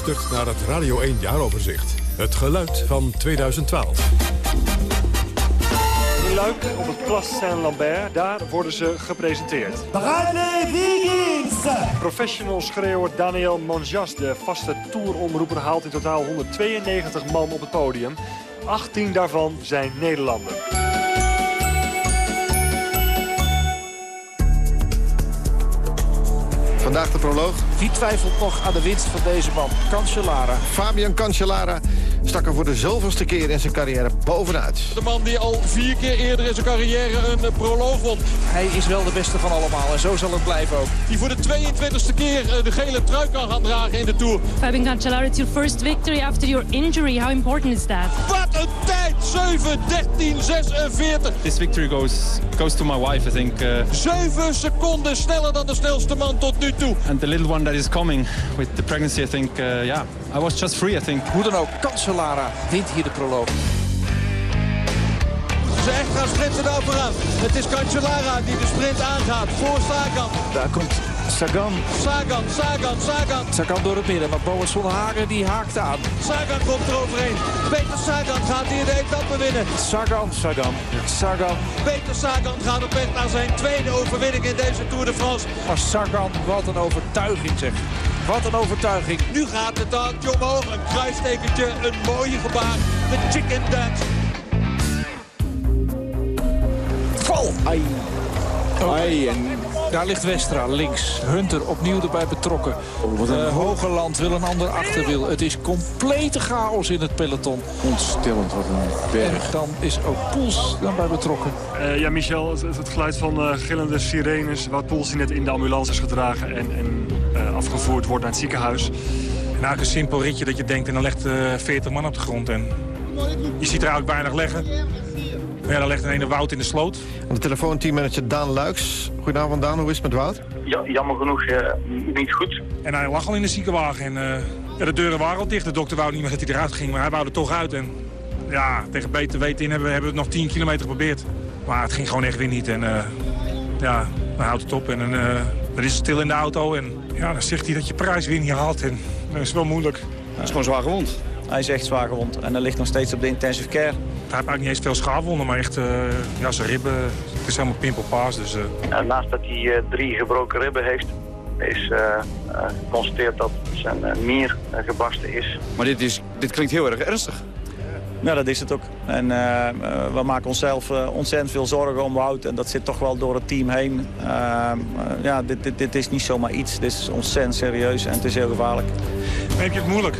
Speaker 41: Luistert naar het Radio 1 jaaroverzicht. Het geluid van 2012.
Speaker 34: In Luik, op het Plas Saint-Lambert, daar worden ze gepresenteerd. Professional schreeuwer Daniel Manjas, de vaste touromroeper, haalt in totaal 192 man op het podium. 18 daarvan zijn Nederlander.
Speaker 4: Vandaag de proloog.
Speaker 36: Wie twijfelt nog aan de winst van deze man? Cancellara.
Speaker 4: Fabian Cancellara stak er voor de zoveelste keer in zijn carrière bovenuit.
Speaker 42: De man die al vier keer eerder in zijn carrière een eh, proloog won.
Speaker 36: Hij is wel de beste van allemaal en zo zal het blijven ook.
Speaker 42: Die voor de 22e keer eh, de gele trui kan gaan dragen in de Tour.
Speaker 43: Fabian Cancellara, it's your first victory after your injury. How important is that?
Speaker 42: Wat een tijd! 7, 13, 46.
Speaker 44: This victory goes, goes to my wife, I think. Uh...
Speaker 42: 7 seconden sneller dan de snelste man tot nu toe.
Speaker 44: And the little one that is coming with the pregnancy, I think, uh, yeah, I was just free, I think.
Speaker 36: Hoe dan ook, Cancellara wint hier de proloog.
Speaker 42: Ze echt gaan sprinten daar vooraan. Het is Cancellara die de sprint aangaat voor Sagan.
Speaker 36: Daar komt Sagan.
Speaker 42: Sagan, Sagan, Sagan.
Speaker 36: Sagan door het midden, maar Boas van Hagen die haakt aan.
Speaker 42: Sagan komt er overheen. Peter Sagan gaat hier de etappe winnen.
Speaker 36: Sagan, Sagan, Sagan.
Speaker 42: Peter Sagan gaat op weg naar zijn tweede overwinning in deze Tour de France.
Speaker 36: Maar Sagan, wat een overtuiging zeg. Wat een overtuiging.
Speaker 42: Nu gaat het touwtje omhoog. Een kruistekentje, een mooie gebaar. De chicken dance.
Speaker 36: Val! Ai. Ai, en daar ligt Westra links. Hunter opnieuw erbij betrokken. Uh, Hogeland wil een ander achterwiel. Het is complete chaos in het peloton.
Speaker 4: Ontstellend, wat een berg.
Speaker 36: En dan is ook Poels daarbij betrokken.
Speaker 34: Uh, ja, Michel, het, het, geluid van uh, gillende sirenes... wat Poels die net in de ambulance is gedragen... en, en afgevoerd wordt naar het ziekenhuis.
Speaker 45: Nou, een simpel ritje dat je denkt... en dan legt 40 man op de grond. En je ziet er eigenlijk weinig leggen. Ja, dan legt een ene Wout in de sloot.
Speaker 4: En de telefoonteammanager Daan Luiks. Goedenavond Daan, hoe is het met Wout?
Speaker 46: Ja, jammer genoeg uh, niet goed.
Speaker 45: En hij lag al in de ziekenwagen. En uh, ja, de deuren waren al dicht. De dokter wou niet meer dat hij eruit ging, maar hij wou er toch uit. En ja, tegen beter weten in hebben we, hebben we het nog 10 kilometer geprobeerd. Maar het ging gewoon echt weer niet. En uh, ja, dan houdt het op. En dan, dan is het stil in de auto. En ja, dan zegt hij dat je prijs weer niet haalt. En dat is wel moeilijk.
Speaker 47: Hij is gewoon zwaar gewond. Hij is echt zwaar gewond. En hij ligt nog steeds op de intensive care.
Speaker 45: Hij heeft eigenlijk niet eens veel schaafwonden, maar echt uh, ja, zijn ribben, het is helemaal pimpelpaas. Dus, uh...
Speaker 46: ja, naast dat hij uh, drie gebroken ribben heeft, is geconstateerd dat zijn nier gebarsten is.
Speaker 4: Maar dit, is, dit klinkt heel erg ernstig.
Speaker 47: Ja, dat is het ook. En we maken onszelf ontzettend veel zorgen om Wout. En dat zit toch wel door het team heen. ja, dit, dit, dit is niet zomaar iets. Dit is ontzettend serieus en het is heel gevaarlijk.
Speaker 45: Heb je het moeilijk?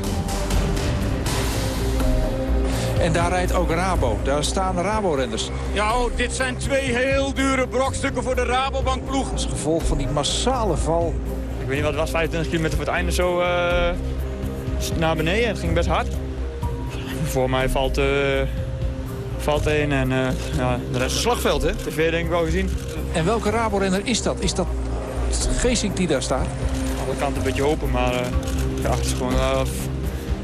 Speaker 36: En daar rijdt ook Rabo. Daar staan Rabo-renners.
Speaker 42: Ja, oh, dit zijn twee heel dure brokstukken voor de Rabobankploeg.
Speaker 36: Als gevolg van die massale val.
Speaker 47: Ik weet niet wat het was, 25 kilometer voor het einde zo uh, naar beneden. Het ging best hard. Voor mij valt, uh, valt een en uh, ja, de rest...
Speaker 4: Slagveld, hè?
Speaker 47: TV denk ik wel gezien.
Speaker 36: En welke Rabo-renner is dat? Is dat Geesink die daar staat?
Speaker 47: Alle kanten een beetje open, maar ja, het is gewoon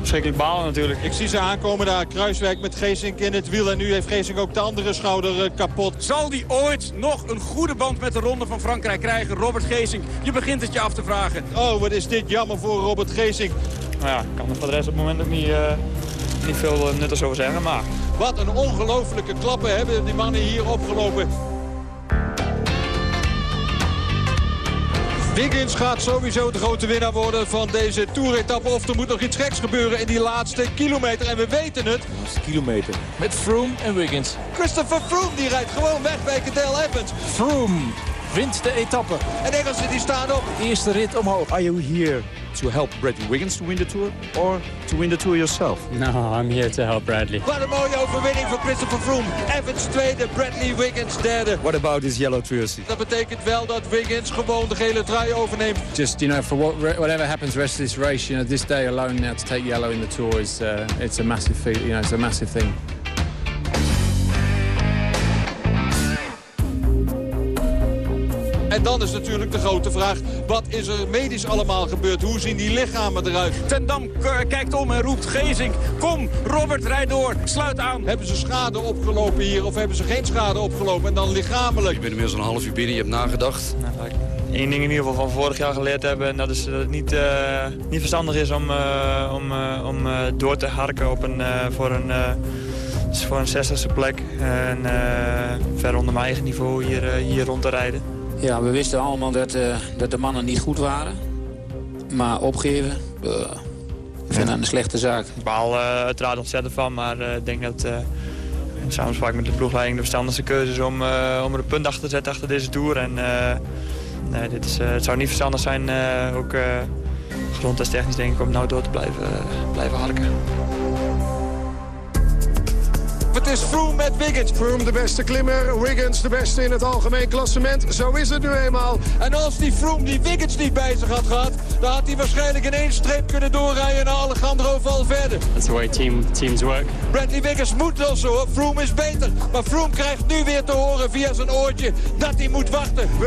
Speaker 47: verschrikkelijk balen natuurlijk.
Speaker 42: Ik zie ze aankomen daar. Kruiswijk met Geesink in het wiel. En nu heeft Geesink ook de andere schouder uh, kapot. Zal die ooit nog een goede band met de Ronde van Frankrijk krijgen? Robert Geesink, je begint het je af te vragen. Oh, wat is dit jammer voor Robert Geesink.
Speaker 47: Nou ja, ik kan er voor de rest op het moment ook niet, uh, niet veel uh, nuttigs over zeggen. Maar...
Speaker 42: Wat een ongelofelijke klappen hebben die mannen hier opgelopen. Wiggins gaat sowieso de grote winnaar worden van deze Tour-etappe. Of er moet nog iets geks gebeuren in die laatste kilometer. En we weten het.
Speaker 36: De laatste kilometer. Met Froome en Wiggins.
Speaker 42: Christopher Froome die rijdt gewoon weg bij Cadel Evans.
Speaker 36: Froome wint de etappe.
Speaker 42: En Engelsen die staan op.
Speaker 36: Eerste rit omhoog.
Speaker 48: Are you here to help Bradley Wiggins to win the Tour or to win the Tour yourself?
Speaker 49: No, I'm here to help Bradley.
Speaker 42: Wat een mooie overwinning voor Christopher Froome. Evans tweede, Bradley Wiggins derde.
Speaker 48: What about his yellow jersey?
Speaker 42: Dat betekent wel dat Wiggins gewoon de gele trui overneemt.
Speaker 49: Just, you know, for what, whatever happens the rest of this race, you know, this day alone now to take yellow in the Tour is uh, it's a massive feat, you know, it's a massive thing.
Speaker 42: En dan is natuurlijk de grote vraag, wat is er medisch allemaal gebeurd? Hoe zien die lichamen eruit? Ten Dam kijkt om en roept Gezink, kom Robert, rijd door, sluit aan. Hebben ze schade opgelopen hier of hebben ze geen schade opgelopen? En dan lichamelijk.
Speaker 48: Je bent inmiddels een half uur binnen, je hebt nagedacht.
Speaker 47: Nou, één ding in ieder geval van vorig jaar geleerd hebben. En dat is dat het niet, niet verstandig is om, om, om door te harken op een, voor een voor een 60 plek. En uh, ver onder mijn eigen niveau hier, uh, hier rond te rijden.
Speaker 4: Ja, we wisten allemaal dat, uh, dat de mannen niet goed waren. Maar opgeven, ik vind dat een slechte zaak.
Speaker 47: Ik baal uiteraard ontzettend van, maar ik denk dat in samenspraak met de ploegleiding de verstandigste keuze is om, om er een punt achter te zetten achter deze Tour. En nee, dit is, het zou niet verstandig zijn, ook grondtesttechnisch denk ik, om nou door te blijven, blijven harken.
Speaker 42: Het is Froome met Wiggins.
Speaker 50: Froome de beste klimmer, Wiggins de beste in het algemeen klassement. Zo is het nu eenmaal.
Speaker 42: En als die Froome die Wiggins niet bij zich had gehad... dan had hij waarschijnlijk in één streep kunnen doorrijden naar Alejandro Valverde.
Speaker 51: That's the way team, teams work.
Speaker 42: Bradley Wiggins moet wel zo, Froome is beter. Maar Froome krijgt nu weer te horen via zijn oortje dat hij moet wachten.
Speaker 50: We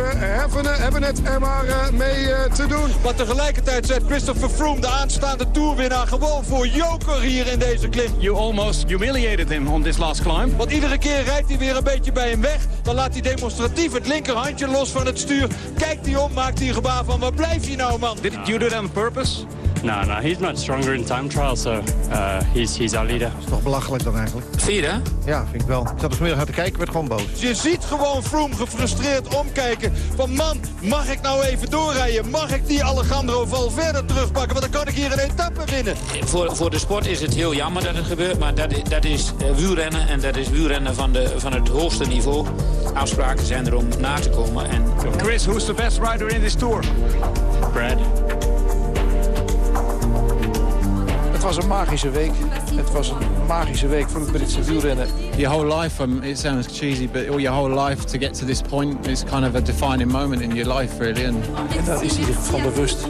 Speaker 50: hebben het er maar uh, mee uh, te doen.
Speaker 42: Maar tegelijkertijd zet Christopher Froome, de aanstaande toerwinnaar... gewoon voor joker hier in deze klim.
Speaker 51: You almost humiliated him on this last climb.
Speaker 42: Want iedere keer rijdt hij weer een beetje bij hem weg. Dan laat hij demonstratief het linkerhandje los van het stuur. Kijkt hij om, maakt hij een gebaar van waar blijf je nou man?
Speaker 51: Did you do that on purpose? No, no, he's much stronger in time trial, so uh, he's, he's our leader.
Speaker 52: Dat is toch belachelijk dan eigenlijk?
Speaker 4: Vier, hè?
Speaker 52: Ja, vind ik wel. Ik zat er vanmiddag te kijken, werd gewoon boos.
Speaker 42: Je ziet gewoon Froome gefrustreerd omkijken. Van man, mag ik nou even doorrijden? Mag ik die Alejandro Valverde terugpakken? Want dan kan ik hier een etappe winnen.
Speaker 4: Voor, voor de sport is het heel jammer dat het gebeurt. Maar dat, dat is uh, wielrennen en dat is wielrennen van, de, van het hoogste niveau. Afspraken zijn er om na te komen. En...
Speaker 51: Chris, who's the best rider in this tour? Brad.
Speaker 53: Was een magische week. Het was een magische week voor het Britse wielrennen.
Speaker 54: Your whole life, um, it sounds cheesy, but all your whole life to get to this point is kind of a defining moment in your life, really. And...
Speaker 53: En dat is hij van bewust.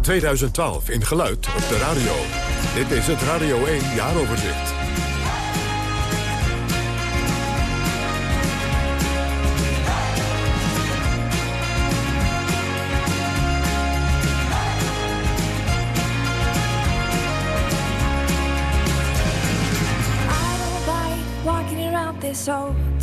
Speaker 41: 2012 in geluid op de radio. Dit is het Radio 1 jaaroverzicht.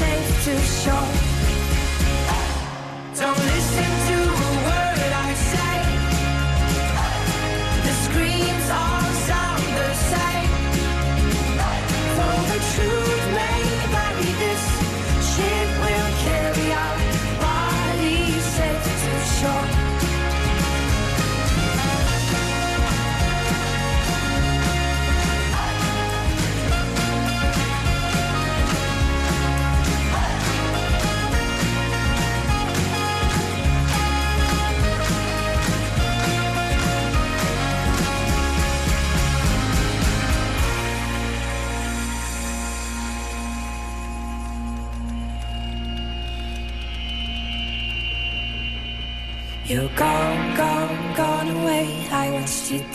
Speaker 55: safe to shore.
Speaker 56: Don't listen to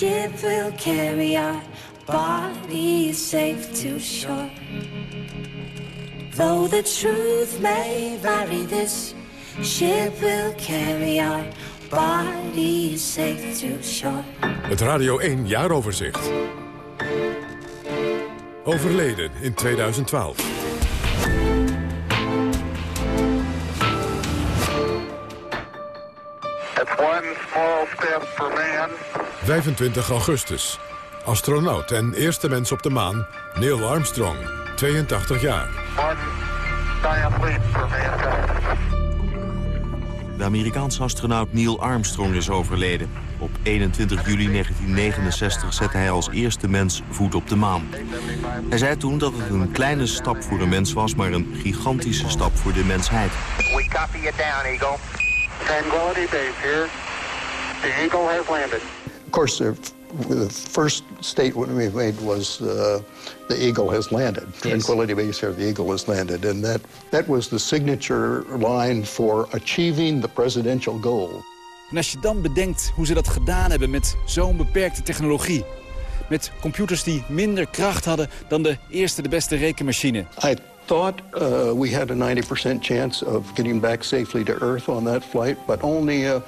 Speaker 55: truth will carry to the truth may will carry safe to.
Speaker 41: Het Radio 1 Jaaroverzicht. Overleden in 2012.
Speaker 26: It's one small step for man.
Speaker 41: 25 augustus. Astronaut en eerste mens op de maan, Neil Armstrong, 82 jaar.
Speaker 57: De Amerikaanse astronaut Neil Armstrong is overleden. Op 21 juli 1969 zette hij als eerste mens voet op de maan. Hij zei toen dat het een kleine stap voor een mens was, maar een gigantische stap voor de mensheid.
Speaker 26: We copy you down, Eagle. Tranquility Base here. The Eagle has landed.
Speaker 58: Of course, the, the first statement we made was uh, the Eagle has landed. Tranquility Base here, the Eagle has landed. And that, that was the signature line for achieving the presidential goal.
Speaker 59: En als je dan bedenkt hoe ze dat gedaan hebben met zo'n beperkte technologie... met computers die minder kracht hadden dan de eerste de beste rekenmachine...
Speaker 58: I thought uh, we had a 90% chance of getting back safely to Earth on that flight, but only a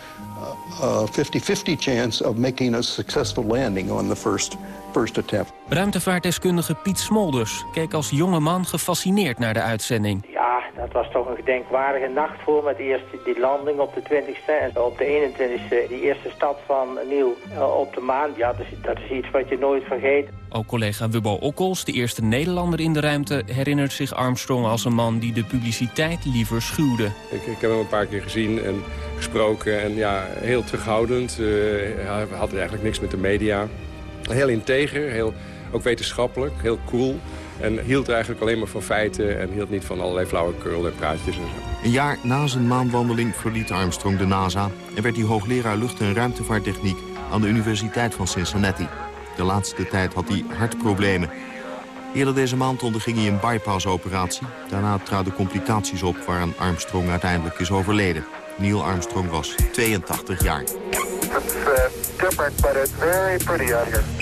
Speaker 58: 50-50 chance of making a successful landing on the first, first attempt.
Speaker 27: Ruimtevaartdeskundige Piet Smolders keek als jonge man gefascineerd naar de uitzending.
Speaker 60: Ja, dat was toch een gedenkwaardige nacht voor met eerst die landing op de 20ste en op de 21ste die eerste stap van Neil eh, op de maan. Ja, dat is, dat is iets wat je nooit vergeet.
Speaker 27: Ook collega Wubbo Okkels, de eerste Nederlander in de ruimte... herinnert zich Armstrong als een man die de publiciteit liever schuwde.
Speaker 61: Ik, ik heb hem een paar keer gezien en gesproken en ja, heel terughoudend. Hij had eigenlijk niks met de media. Heel integer, heel, ook wetenschappelijk, heel cool. En hield eigenlijk alleen maar van feiten en hield niet van allerlei flauwekul en praatjes en zo.
Speaker 57: Een jaar na zijn maanwandeling verliet Armstrong de NASA... en werd hij hoogleraar lucht- en ruimtevaarttechniek aan de Universiteit van Cincinnati. De laatste tijd had hij hartproblemen. Eerder deze maand onderging hij een bypassoperatie. Daarna traden complicaties op waaraan Armstrong uiteindelijk is overleden. Neil Armstrong was 82 jaar.
Speaker 26: It's uh, different, but it's very pretty out here.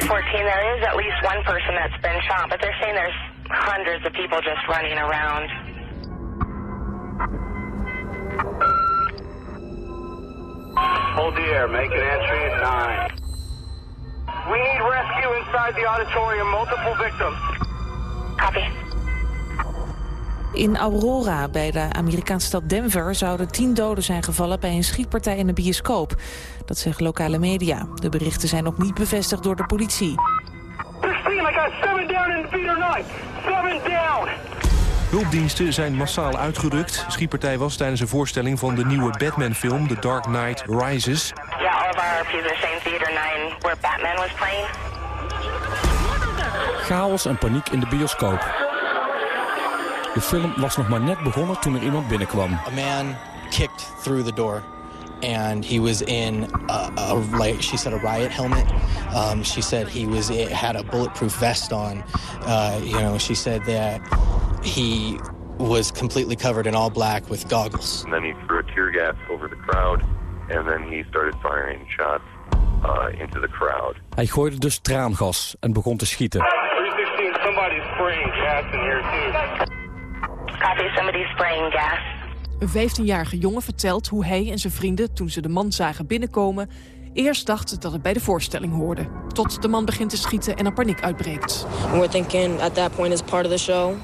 Speaker 62: 314, there is at least one person that's been shot, but they're saying there's hundreds of people just running around.
Speaker 63: Hold the air. Make an entry at 9. We need rescue inside the auditorium. Multiple victims.
Speaker 62: Copy.
Speaker 64: In Aurora, bij de Amerikaanse stad Denver... zouden tien doden zijn gevallen bij een schietpartij in een bioscoop. Dat zeggen lokale media. De berichten zijn nog niet bevestigd door de politie.
Speaker 65: Hulpdiensten zijn massaal uitgerukt. Schietpartij was tijdens een voorstelling van de nieuwe Batman-film The Dark Knight Rises.
Speaker 62: Yeah, all of our people are saying theater nine where Batman was playing.
Speaker 66: Chaos en paniek in de bioscoop. De film was nog maar net begonnen toen er iemand binnenkwam.
Speaker 67: A man kicked through the door. And he was in a, a like she said a riot helmet. Um, she said he was it had a bulletproof vest on. Uh, you know, she said that he was completely covered in all black with goggles.
Speaker 68: And then he threw a tear gas over the crowd, and then he started firing shots uh, into the crowd.
Speaker 66: Hij gooide dus traangas en begon te schieten.
Speaker 63: 316, somebody's spraying gas in here too.
Speaker 62: Copy, somebody's spraying gas.
Speaker 64: Een 15-jarige jongen vertelt hoe hij en zijn vrienden, toen ze de man zagen binnenkomen... eerst dachten dat het bij de voorstelling hoorde. Tot de man begint te schieten en er paniek uitbreekt.
Speaker 69: We're thinking at that point it's part of the show.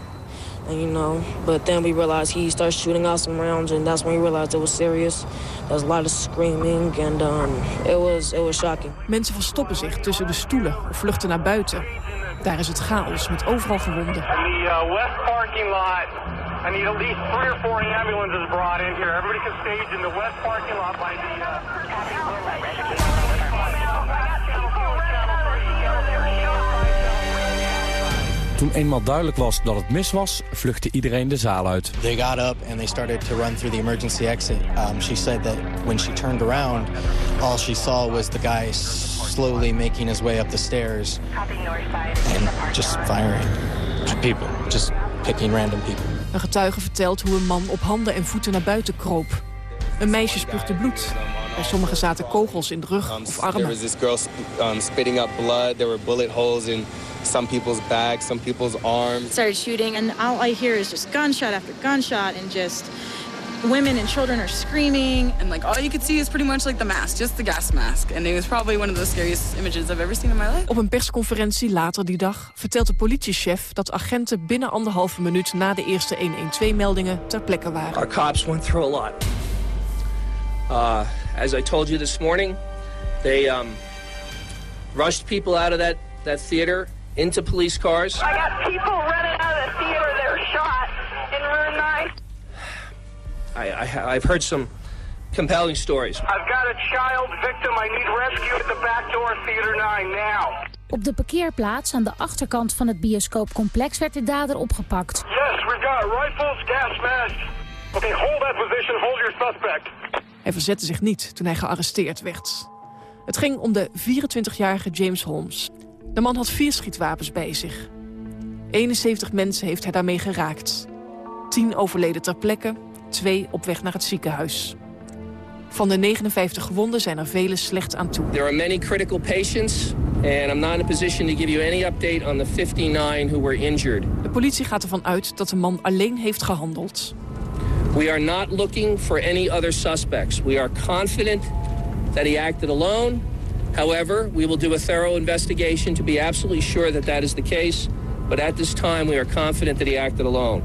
Speaker 69: And you know, but then we realized he started shooting out some rounds and that's when we realized it was serious. There was a lot of screaming and um, it was it was shocking.
Speaker 64: Mensen verstoppen zich tussen de stoelen of vluchten naar buiten. Daar is het chaos met overal gewonden.
Speaker 63: In the uh, west parking lot, I need at least three or four ambulances brought in here. Everybody can stage in the west parking lot by the.
Speaker 66: Toen eenmaal duidelijk was dat het mis was, vluchtte iedereen de zaal uit.
Speaker 67: They got up and they started to run through the emergency exit. Um, she said that when she turned around, all she saw was the guy slowly making his way up the stairs and just firing people, just picking random people.
Speaker 64: Een getuige vertelt hoe een man op handen en voeten naar buiten kroop. Een meisje spuugde bloed. Bij sommigen zaten kogels in de rug of
Speaker 70: There
Speaker 64: armen.
Speaker 70: was this girl um, spitting up blood. There were bullet holes in some people's backs, some people's arms.
Speaker 71: started shooting, and all I hear is just gunshot after gunshot, and just women and children are screaming.
Speaker 72: And like all you could see is pretty much like the mask, just the gas mask. And it was probably one of the scariest images I've ever seen in my life.
Speaker 64: Op een persconferentie later die dag vertelt de politiechef dat agenten binnen anderhalve minuut na de eerste 112-meldingen ter plekke waren.
Speaker 73: Our cops went through a lot. Uh, as I told you this morning, they um, rushed people out of that, that theater into police cars.
Speaker 63: I got people running out of the theater that are shot in room nine.
Speaker 73: I, I, I've heard some compelling stories.
Speaker 63: I've got a child victim. I need rescue at the back door of theater nine now.
Speaker 74: Op de parkeerplaats aan de achterkant van het bioscoopcomplex werd de dader opgepakt.
Speaker 63: Yes, we've got rifles, gas masks. Okay, hold that position. Hold your suspect.
Speaker 64: Hij verzette zich niet toen hij gearresteerd werd. Het ging om de 24-jarige James Holmes. De man had vier schietwapens bij zich. 71 mensen heeft hij daarmee geraakt. 10 overleden ter plekke, twee op weg naar het ziekenhuis. Van de 59 gewonden zijn er vele slecht aan toe.
Speaker 73: There are many critical patients, and I'm not in a position to give you any update on the 59 who were injured.
Speaker 64: De politie gaat ervan uit dat de man alleen heeft gehandeld.
Speaker 73: We are not looking for any other suspects. We are confident that he acted alone. However, we will do a thorough investigation to be absolutely sure that that is the case. But at this time, we are confident that he acted alone.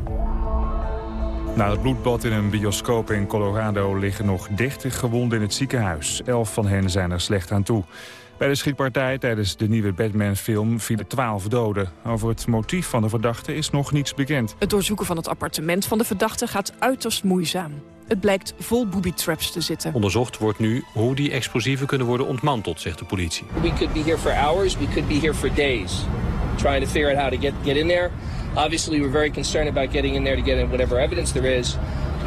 Speaker 75: Na het bloedbad in een bioscoop in Colorado liggen nog 30 gewonden in het ziekenhuis. Elf van hen zijn er slecht aan toe. Bij de schietpartij tijdens de nieuwe Batman-film vielen 12 doden. Over het motief van de verdachte is nog niets bekend.
Speaker 64: Het doorzoeken van het appartement van de verdachte gaat uiterst moeizaam. Het blijkt vol booby-traps te zitten.
Speaker 76: Onderzocht wordt nu hoe die explosieven kunnen worden ontmanteld, zegt de politie.
Speaker 73: We could be here for hours, we could be here for days, trying to figure out how to get, get in there. Obviously, we're very concerned about getting in there to get in whatever evidence there is.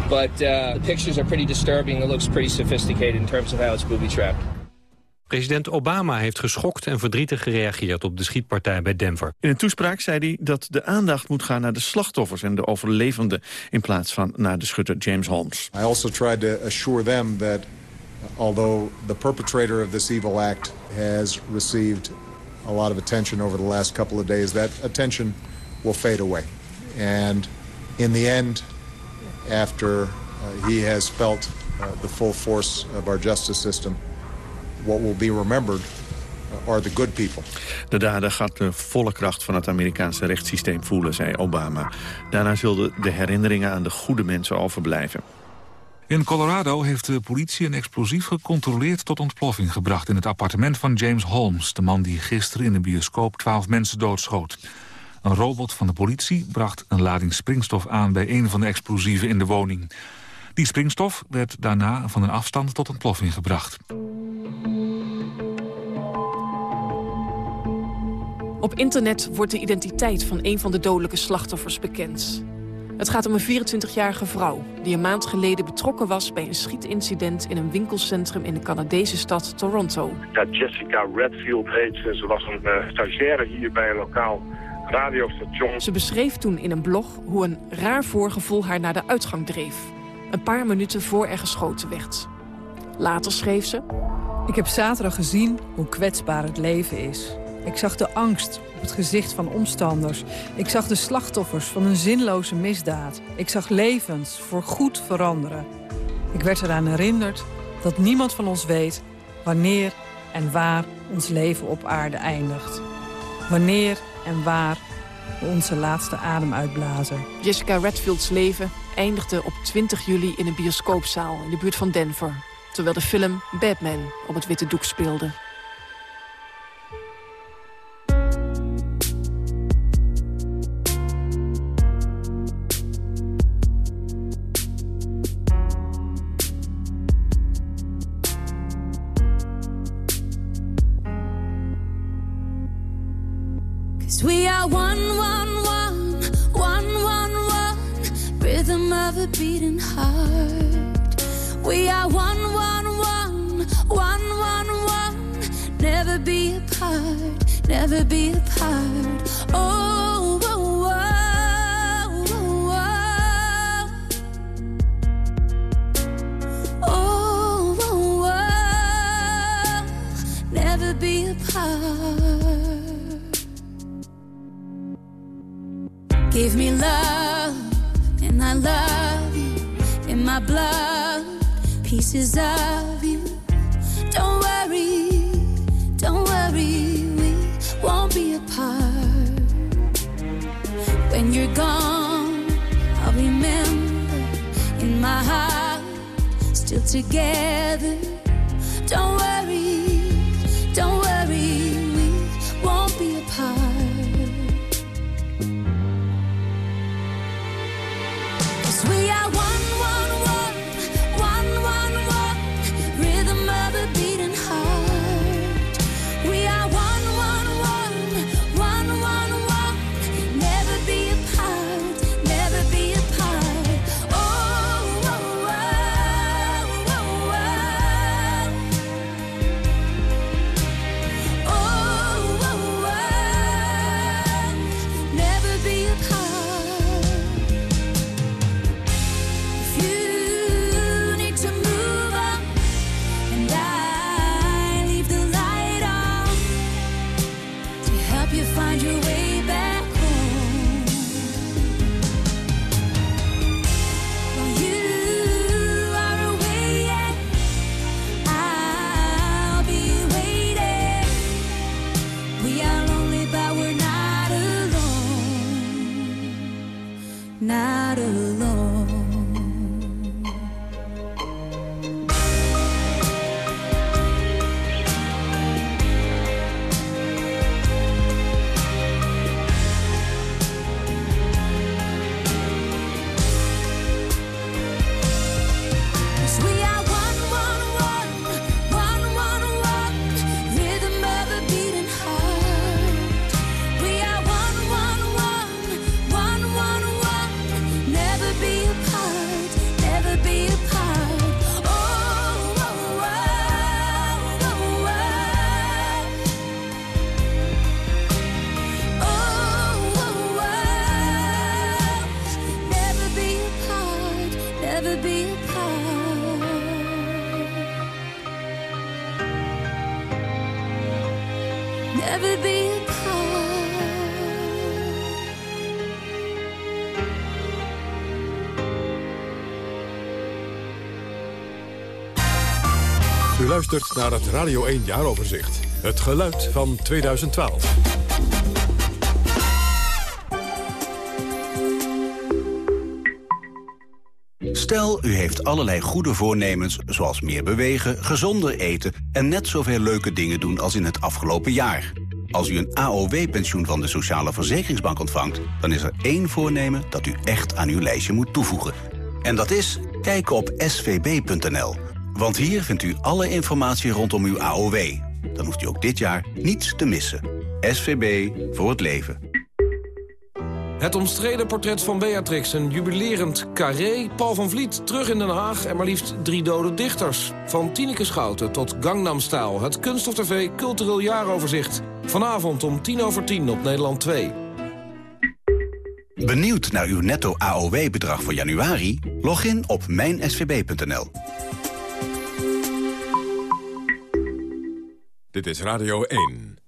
Speaker 73: But uh, the pictures are pretty disturbing. It looks pretty sophisticated in terms of how it's booby-trapped.
Speaker 77: President Obama heeft geschokt en verdrietig gereageerd op de schietpartij bij Denver.
Speaker 78: In een toespraak zei hij dat de aandacht moet gaan naar de slachtoffers en de overlevenden in plaats van naar de schutter James Holmes.
Speaker 61: I also tried to assure them that although the perpetrator of this evil act has received a lot of attention over the last couple of days, that attention will fade away. And in the end, after uh, he has felt uh, the full force of our justice system, what will be remembered are the good people.
Speaker 78: De dader gaat de volle kracht van het Amerikaanse rechtssysteem voelen, zei Obama. Daarna zullen de herinneringen aan de goede mensen overblijven.
Speaker 79: In Colorado heeft de politie een explosief gecontroleerd tot ontploffing gebracht in het appartement van James Holmes, de man die gisteren in de bioscoop twaalf mensen doodschoot. Een robot van de politie bracht een lading springstof aan bij een van de explosieven in de woning. Die springstof werd daarna van een afstand tot ontploffing gebracht.
Speaker 64: Op internet wordt de identiteit van een van de dodelijke slachtoffers bekend. Het gaat om een 24-jarige vrouw die een maand geleden betrokken was bij een schietincident in een winkelcentrum in de Canadese stad Toronto.
Speaker 80: Ja, Jessica Redfield heet ze. Ze was een uh, stagiaire hier bij een lokaal radiostation.
Speaker 64: Ze beschreef toen in een blog hoe een raar voorgevoel haar naar de uitgang dreef. Een paar minuten voor er geschoten werd. Later schreef ze...
Speaker 81: Ik heb zaterdag gezien hoe kwetsbaar het leven is. Ik zag de angst op het gezicht van omstanders. Ik zag de slachtoffers van een zinloze misdaad. Ik zag levens voor goed veranderen. Ik werd eraan herinnerd dat niemand van ons weet... wanneer en waar ons leven op aarde eindigt. Wanneer en waar onze laatste adem uitblazen.
Speaker 64: Jessica Redfields leven eindigde op 20 juli in een bioscoopzaal in de buurt van Denver. Terwijl de film Batman op het witte doek speelde.
Speaker 1: Of a beating heart. We are one, one, one, one, one, one, never be apart, never be apart. Oh, oh, oh, oh, oh, oh, oh, oh. never be apart. Give me love, and I love blood, pieces of you. Don't worry, don't worry, we won't be apart. When you're gone, I'll remember in my heart, still together. Don't worry,
Speaker 41: luistert naar het Radio 1 Jaaroverzicht. Het geluid van 2012.
Speaker 82: Stel, u heeft allerlei goede voornemens, zoals meer bewegen, gezonder eten... en net zoveel leuke dingen doen als in het afgelopen jaar. Als u een AOW-pensioen van de Sociale Verzekeringsbank ontvangt... dan is er één voornemen dat u echt aan uw lijstje moet toevoegen. En dat is kijken op svb.nl. Want hier vindt u alle informatie rondom uw AOW. Dan hoeft u ook dit jaar niets te missen. SVB voor het leven.
Speaker 42: Het omstreden portret van Beatrix, een jubilerend carré... Paul van Vliet terug in Den Haag en maar liefst drie dode dichters. Van Tineke Schouten tot Gangnam Style. Het Kunststof TV Cultureel Jaaroverzicht. Vanavond om tien over tien op Nederland 2.
Speaker 82: Benieuwd naar uw netto AOW-bedrag voor januari? Log in op mijnsvb.nl.
Speaker 41: Dit is Radio 1.